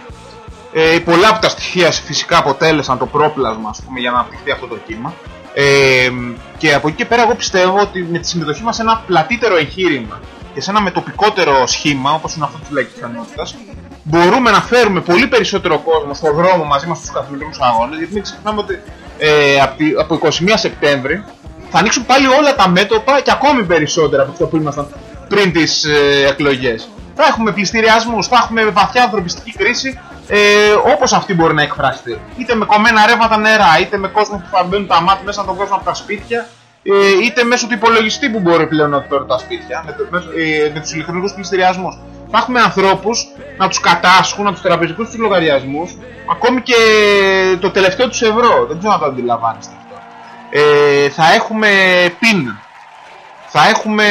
Ε, πολλά από τα στοιχεία φυσικά αποτέλεσαν το πρόπλασμα ας πούμε, για να αναπτυχθεί αυτό το κύμα. Ε, και από εκεί και πέρα εγώ πιστεύω ότι με τη συμμετοχή μας σε ένα πλατύτερο εγχείρημα και σε ένα μετοπικότερο σχήμα όπως είναι αυτό της λαϊκής ενότητας μπορούμε να φέρουμε πολύ περισσότερο κόσμο στον δρόμο μαζί μας στους καθημερινούς αγώνες γιατί μην ξεχνάμε ότι ε, από, τη- από 21 Σεπτέμβρη θα ανοίξουν πάλι όλα τα μέτωπα και ακόμη περισσότερα από αυτό που ήμασταν πριν τις ε, εκλογές. θα έχουμε πληστηριασμούς, θα έχουμε βαθιά ανθρωπιστική κρίση ε, όπως αυτή μπορεί να εκφραστεί. Είτε με κομμένα ρεύματα νερά, είτε με κόσμο που θα μπαίνουν τα μάτια μέσα τον κόσμο από τα σπίτια, ε, είτε μέσω του υπολογιστή που μπορεί πλέον να του παίρνουν τα σπίτια, με, το- μέσω- ε, με τους ηλεκτρονικούς πληστηριασμούς. Θα έχουμε ανθρώπους να τους κατάσχουν από τους τραπεζικούς τους λογαριασμούς, ακόμη και το τελευταίο τους ευρώ. Δεν ξέρω αν το αντιλαμβάνεστε αυτό. Ε, θα έχουμε πείνα. Θα έχουμε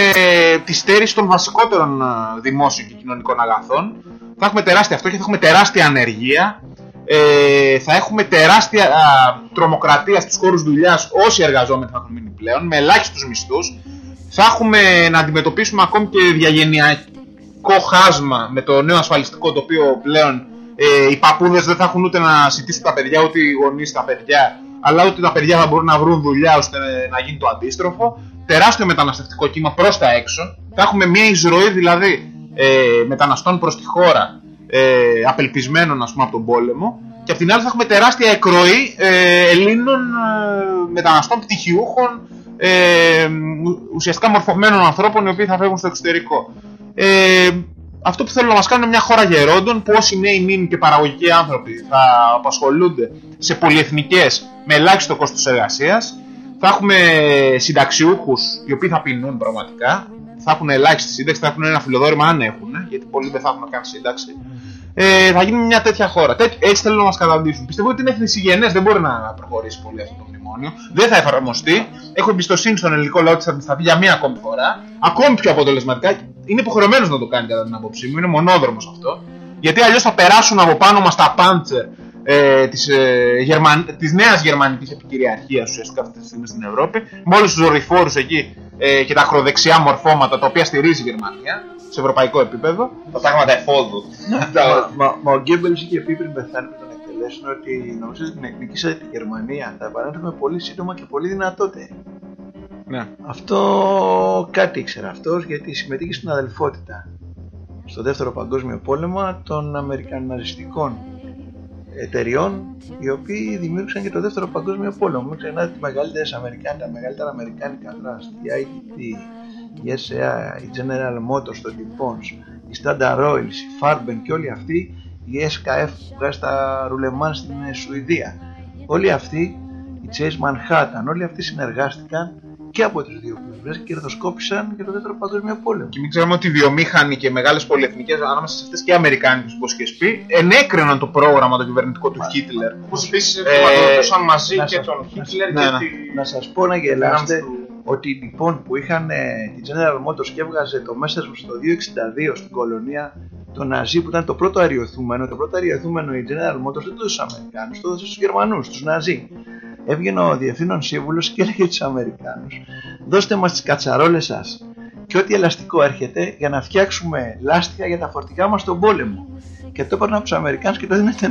τη στέρηση των βασικότερων ε, δημόσιων και κοινωνικών αγαθών. Θα έχουμε τεράστια αυτό και θα έχουμε τεράστια ανεργία. Ε, θα έχουμε τεράστια α, τρομοκρατία στους χώρους δουλειάς όσοι εργαζόμενοι θα έχουν μείνει πλέον με ελάχιστους μισθούς. Θα έχουμε να αντιμετωπίσουμε ακόμη και διαγενειακό χάσμα με το νέο ασφαλιστικό το οποίο πλέον ε, οι παππούδες δεν θα έχουν ούτε να σητήσουν τα παιδιά ούτε οι γονείς τα παιδιά αλλά ούτε τα παιδιά θα μπορούν να βρουν δουλειά ώστε να γίνει το αντίστροφο. Τεράστιο μεταναστευτικό κύμα προς τα έξω. Θα έχουμε μια εισρωή δηλαδή ε, μεταναστών προς τη χώρα ε, απελπισμένων ας πούμε από τον πόλεμο και απ' την άλλη θα έχουμε τεράστια εκροή ε, Ελλήνων ε, μεταναστών πτυχιούχων ε, ου- ουσιαστικά μορφωμένων ανθρώπων οι οποίοι θα φεύγουν στο εξωτερικό. Ε, αυτό που θέλω να μας κάνει είναι μια χώρα γερόντων που όσοι νέοι μείνουν και παραγωγικοί άνθρωποι θα απασχολούνται σε πολυεθνικές με ελάχιστο κόστος εργασίας θα έχουμε συνταξιούχους οι οποίοι θα πεινούν πραγματικά θα έχουν ελάχιστη σύνταξη, θα έχουν ένα φιλοδόρημα αν έχουν γιατί πολλοί δεν θα έχουν καν σύνταξη ε, θα γίνει μια τέτοια χώρα. Τέτοι- έτσι θέλουν να μας καταντήσουν. Πιστεύω ότι είναι θνησιγενέ, δεν μπορεί να προχωρήσει πολύ αυτό το μνημόνιο. Δεν θα εφαρμοστεί. Έχω εμπιστοσύνη στον ελληνικό λαό ότι θα θα πει για μία ακόμη φορά. Ακόμη πιο αποτελεσματικά. Είναι υποχρεωμένος να το κάνει κατά την άποψή μου. Είναι μονόδρομος αυτό. Γιατί αλλιώς θα περάσουν από πάνω μας τα πάντσερ ε, της, ε, Γερμαν... της νέας γερμανικής επικυριαρχίας ουσιαστικά αυτή τη στιγμή στην Ευρώπη με όλους τους δορυφόρους εκεί ε, και τα ακροδεξιά μορφώματα τα οποία στηρίζει η Γερμανία σε ευρωπαϊκό επίπεδο Τα πράγματα εφόδου. Μα, μα, μα ο Γκέμπελς είχε πει πριν πεθάνει με τον εκτελέσουν ότι νομίζω ότι την νικήσατε τη Γερμανία. Θα επανέλθουμε πολύ σύντομα και πολύ δυνατότεροι. ναι. Αυτό κάτι ήξερε αυτός γιατί συμμετείχε στην αδελφότητα στο δεύτερο παγκόσμιο πόλεμο των Αμερικαναζιστικών εταιριών οι οποίοι δημιούργησαν και το δεύτερο παγκόσμιο πόλεμο. Μην ξεχνάτε τις μεγαλύτερες Αμερικάνικα, τα μεγαλύτερα Αμερικάνικα τραστ, η ITT, η SAA, η General Motors, το DuPont, η Standard Oil, η Farben και όλοι αυτοί, η SKF που βγάζει τα ρουλεμάν στην ε, Σουηδία. Όλοι αυτοί, η Chase Manhattan, όλοι αυτοί συνεργάστηκαν και από τις δύο πλευρές και κερδοσκόπησαν για το δεύτερο παγκόσμιο πόλεμο. Και μην ξέρουμε ότι οι βιομήχανοι και μεγάλες πολυεθνικές, ανάμεσα σε αυτές και οι Αμερικάνικες, όπως και πει, ενέκριναν το πρόγραμμα το κυβερνητικό του Χίτλερ. Όπως επίσης Ε, χρηματοδοτούσαν μαζί να και σας- τον να σας- Χίτλερ ναι, και ναι. τη. Να σας πω να γελάστε του- ότι λοιπόν που είχαν ε, τη General Motors και έβγαζε το Messerschmitt στο 262 στην κολονία το Ναζί που ήταν το πρώτο αριοθούμενο το πρώτο αριοθούμενο η General Motors δεν το έδωσε στους Αμερικάνους το έδωσε στους Γερμανούς, τους Ναζί. Έβγαινε ο διευθύνων σύμβουλος και έλεγε στους Αμερικάνους δώστε μας τις κατσαρόλες σας και ό,τι ελαστικό έρχεται για να φτιάξουμε λάστιχα για τα φορτηγά μας στον πόλεμο και το έπαιρνε από τους Αμερικάνους και το έδινε το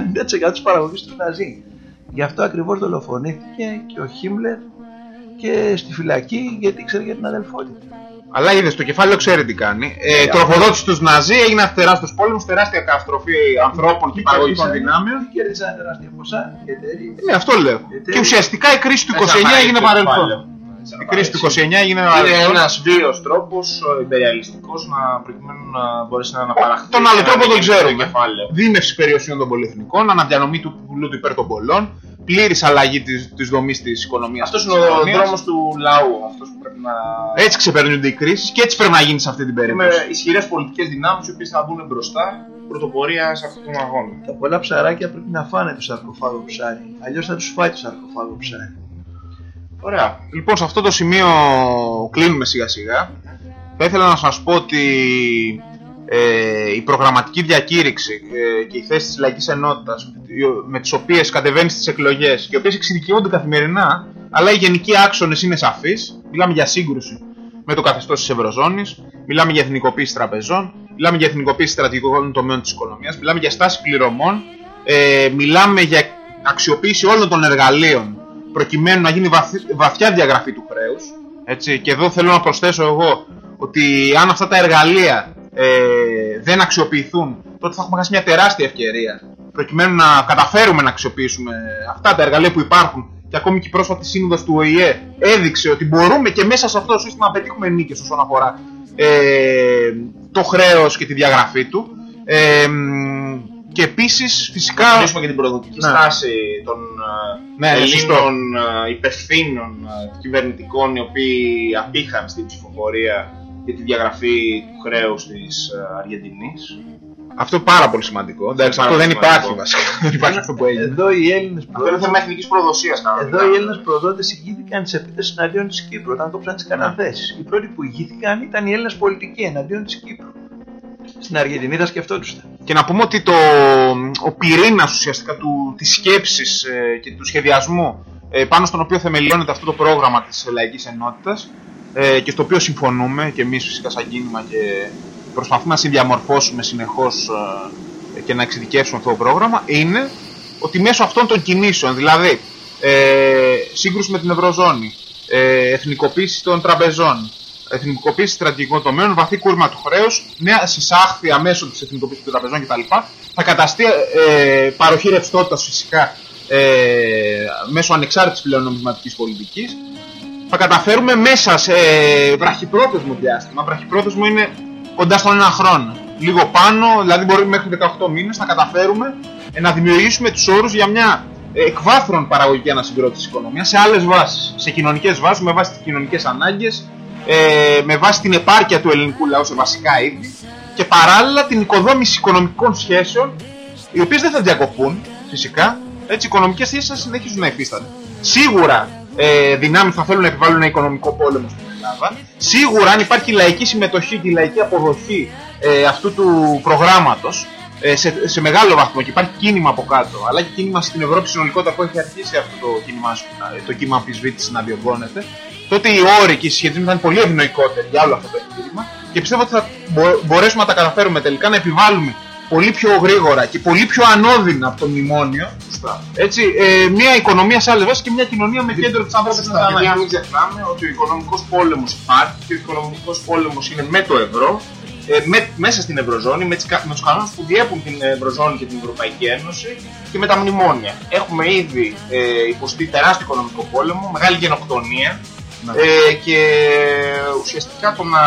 90% της παραγωγής του Ναζί. Γι' αυτό ακριβώς δολοφονήθηκε και ο Χίμλερ και στη φυλακή γιατί ήξερε για την αδελφότητα. Αλλά είδες το κεφάλαιο ξέρει τι κάνει. Ε, τροφοδότησε του Ναζί, έγινε ένας τεράστιος πόλεμος, τεράστια καταστροφή ανθρώπων και παραγωγικών δυνάμεων. Τι κέρδισαν τεράστια ποσά οι εταιρείε. Ναι, αυτό λέω. Και ουσιαστικά η κρίση του 29 έγινε παρελθόν. Η κρίση του 29 έγινε Είναι παρελθόν. ένας βίαιο τρόπος υπεριαλιστικό να προκειμένου να μπορέσει να αναπαραχθεί. Τον άλλο και να τρόπο μην τον γίνει το ξέρουμε. κεφάλαιο. Δίμευση περιοσιών των πολυεθνικών, αναδιανομή του πλούτου υπέρ των πολλών, πλήρης αλλαγή της δομής της οικονομίας. Αυτός είναι ο δρόμος του λαού. Αυτός που πρέπει να. Έτσι ξεπερνούνται οι κρίσεις και έτσι πρέπει να γίνει σε αυτή την με περίπτωση. ισχυρές πολιτικές δυνάμεις οι οποίες θα μπουν μπροστά πρωτοπορία σε αυτόν τον αγώνα. Τα πολλά ψαράκια πρέπει να φάνε το σαρκοφάγο ψάρι. Αλλιώς θα τους φάει το σαρκοφάγο ψάρι. Ωραία. Λοιπόν, σε αυτό το σημείο κλείνουμε σιγά σιγά. Θα ήθελα να σας πω ότι ε, η προγραμματική διακήρυξη ε, και η θέση της Λαϊκής Ενότητας οι- με τις οποίες κατεβαίνει στις εκλογές και οι οποίες εξειδικεύονται καθημερινά αλλά οι γενικοί άξονες είναι σαφείς. Μιλάμε για σύγκρουση με το καθεστώς της Ευρωζώνης μιλάμε για εθνικοποίηση τραπεζών μιλάμε για εθνικοποίηση στρατηγικών τομέων της οικονομίας μιλάμε για στάση πληρωμών ε, μιλάμε για αξιοποίηση όλων των εργαλείων προκειμένου να γίνει βαθ- βαθιά διαγραφή του χρέους έτσι, και εδώ θέλω να προσθέσω εγώ ότι αν αυτά τα εργαλεία ε, δεν αξιοποιηθούν τότε θα έχουμε χάσει μια τεράστια ευκαιρία προκειμένου να καταφέρουμε να αξιοποιήσουμε αυτά τα εργαλεία που υπάρχουν και ακόμη και η πρόσφατη σύνοδος του ΟΗΕ έδειξε ότι μπορούμε και μέσα σε αυτό το σύστημα να πετύχουμε νίκες όσον αφορά ε, το χρέος και τη διαγραφή του. Ε, μ, και επίσης φυσικά... Να μιλήσουμε και την προδοτική Ναι. στάση των Ναι, ε, ναι, σωστό. Ελλήνων ε, υπευθύνων ε, κυβερνητικών οι οποίοι απήχαν στην ψηφοφορία για τη διαγραφή του χρέους της ε, Αργεντινής. Αυτό είναι πάρα πολύ σημαντικό. Εντάξει, Πάρα αυτό δεν πολύ υπάρχει σημαντικό. βασικά. Δεν υπάρχει αυτό που έγινε. Εδώ οι Έλληνες Αυτό είναι θέμα εθνικής προδοσίας κανονικά. Εδώ οι Έλληνες προδότες ηγήθηκαν της επίθεσης εναντίον της Κύπρου όταν κόψαν τις καταθέσεις. Οι πρώτοι που ηγήθηκαν ήταν οι Έλληνες πολιτικοί εναντίον της Κύπρου. Στην Αργεντινή θα σκεφτόντουσαν. Και να πούμε ότι το, ο πυρήνας ουσιαστικά του, της σκέψης ε, και του σχεδιασμού ε, πάνω στον οποίο θεμελιώνεται αυτό το πρόγραμμα της Λαϊκής Ενότητας ε, και στο οποίο συμφωνούμε και εμείς φυσικά σαν κίνημα και προσπαθούμε να συνδιαμορφώσουμε συνεχώς ε, και να εξειδικεύσουμε αυτό το πρόγραμμα είναι ότι μέσω αυτών των κινήσεων, δηλαδή ε, σύγκρουση με την Ευρωζώνη, ε, εθνικοποίηση των τραπεζών, εθνικοποίηση στρατηγικών τομέων, βαθύ κούρμα του χρέους, νέα συσάχθεια μέσω της εθνικοποίησης των τραπεζών κτλ. Θα καταστεί ε, παροχή ρευστότητας φυσικά ε, μέσω ανεξάρτητης πλέον νομισματική πολιτικής. Θα καταφέρουμε μέσα σε βραχυπρόθεσμο διάστημα. Βραχυπρόθεσμο είναι κοντά στον ένα χρόνο. Λίγο πάνω, δηλαδή μπορεί μέχρι 18 μήνες να καταφέρουμε ε, να δημιουργήσουμε τους όρους για μια ε, εκβάθρον παραγωγική ανασυγκρότηση της οικονομίας σε άλλες βάσεις. Σε κοινωνικές βάσεις, με βάση τις κοινωνικές ανάγκες, ε, με βάση την επάρκεια του ελληνικού λαού σε βασικά είδη και παράλληλα την οικοδόμηση οικονομικών σχέσεων οι οποίες δεν θα διακοπούν φυσικά έτσι οι οικονομικές σχέσεις θα συνεχίζουν να υφίστανται σίγουρα ε, δυνάμεις θα θέλουν να επιβάλλουν ένα οικονομικό πόλεμο στην Ελλάδα. Σίγουρα αν υπάρχει λαϊκή συμμετοχή και η λαϊκή αποδοχή ε, αυτού του προγράμματος ε, σε, σε μεγάλο βαθμό και υπάρχει κίνημα από κάτω αλλά και κίνημα στην Ευρώπη συνολικότερα που έχει αρχίσει αυτό το κίνημα, ε, το κύμα αμφισβήτησης να διωγγώνεται τότε οι όροι και οι συσχετισμοί θα είναι πολύ ευνοϊκότεροι για όλο αυτό το εγχείρημα και πιστεύω ότι θα μπο- μπορέσουμε να τα καταφέρουμε τελικά να επιβάλλουμε πολύ πιο γρήγορα και πολύ πιο ανώδυνα από το μνημόνιο έτσι, ε, μια οικονομία σε άλλες βάσεις και μια κοινωνία με κέντρο τις ανθρώπινες Σωστά, γιατί να ανάγκες. μην ξεχνάμε ότι ο οικονομικός πόλεμος υπάρχει και ο οικονομικός πόλεμος είναι με το ευρώ, ε, με, μέσα στην Ευρωζώνη, με, τις, κα- με τους κανόνες που διέπουν την Ευρωζώνη και την Ευρωπαϊκή Ένωση και με τα μνημόνια. Έχουμε ήδη ε, υποστεί τεράστιο οικονομικό πόλεμο, μεγάλη γενοκτονία ε, και ουσιαστικά το να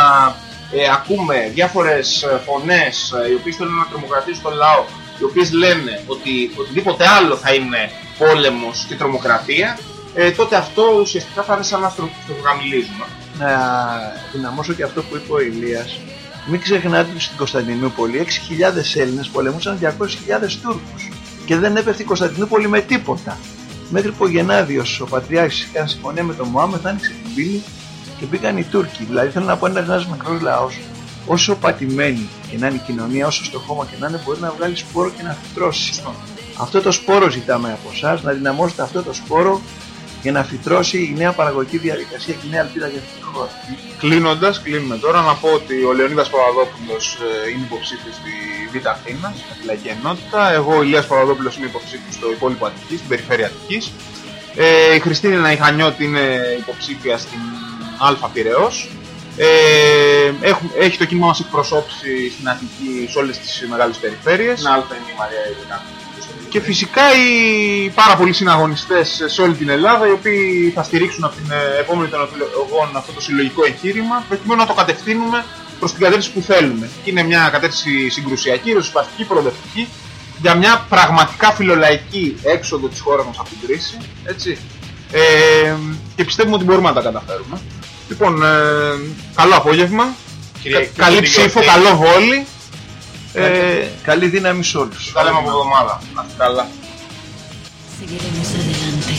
ε, ακούμε διάφορες ε, φωνές ε, οι οποίες θέλουν να τρομοκρατήσουν τον λαό οι οποίες λένε ότι οτιδήποτε άλλο θα είναι πόλεμος και τρομοκρατία ε, τότε αυτό ουσιαστικά θα είναι σαν να στρο- στρογγαμιλίζουμε. Να δυναμώσω και αυτό που είπε ο Ηλίας. Μην ξεχνάτε ότι στην Κωνσταντινούπολη 6.000 Έλληνες πολεμούσαν 200.000 Τούρκους και δεν έπεφτε η Κωνσταντινούπολη με τίποτα. Μέχρι που ο Γενάδιος, ο Πατριάρχης, έκανε συμφωνία με τον Μωάμεθ, άνοιξε την πύλη και μπήκαν οι Τούρκοι. Δηλαδή θέλω να πω ένας ένας μικρός λαός, όσο πατημένη και να είναι η κοινωνία, όσο στο χώμα και να είναι, μπορεί να βγάλει σπόρο και να φυτρώσει. Αυτό το σπόρο ζητάμε από εσάς, να δυναμώσετε αυτό το σπόρο για να φυτρώσει η νέα παραγωγική διαδικασία και η νέα ελπίδα για αυτή τη χώρα. Κλείνοντας, κλείνουμε τώρα να πω ότι ο Λεωνίδας Παπαδόπουλος είναι υποψήφιος στη Β' Αθήνα, στη Λαϊκή Ενότητα. Εγώ, ο Ηλίας Παπαδόπουλος, είμαι υποψήφιος στο υπόλοιπο Αττικής, στην περιφέρεια Αττικής. Ε, η Χριστίνη Ναϊχανιώτη είναι υποψήφια στην Α Πυραιός. Ε, έχουμε, έχει το κίνημα μας εκπροσώπηση στην Αττική σε όλες τις μεγάλες περιφέρειες. Ένα άλλο είναι η Μαρία Ειρηνά. Και φυσικά οι πάρα πολλοί συναγωνιστές σε όλη την Ελλάδα οι οποίοι θα στηρίξουν από την ε, επόμενη των εκλογών αυτό το συλλογικό εγχείρημα προκειμένου να το κατευθύνουμε προς την κατεύθυνση που θέλουμε. Και είναι μια κατεύθυνση συγκρουσιακή, ριζοσπαστική, προοδευτική για μια πραγματικά φιλολαϊκή έξοδο της χώρας μας από την κρίση. Έτσι. Ε, και πιστεύουμε ότι μπορούμε να τα καταφέρουμε. Λοιπόν, ε, καλό απόγευμα. Κυρία- Κα- καλή κύριε ψήφο, Γιώργη. καλό βόλι. Ε, Καλή δύναμη σε όλους. Τα λέμε από εβδομάδα. Να είστε καλά. Seguiremos adelante.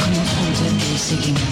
Como juntos te seguimos.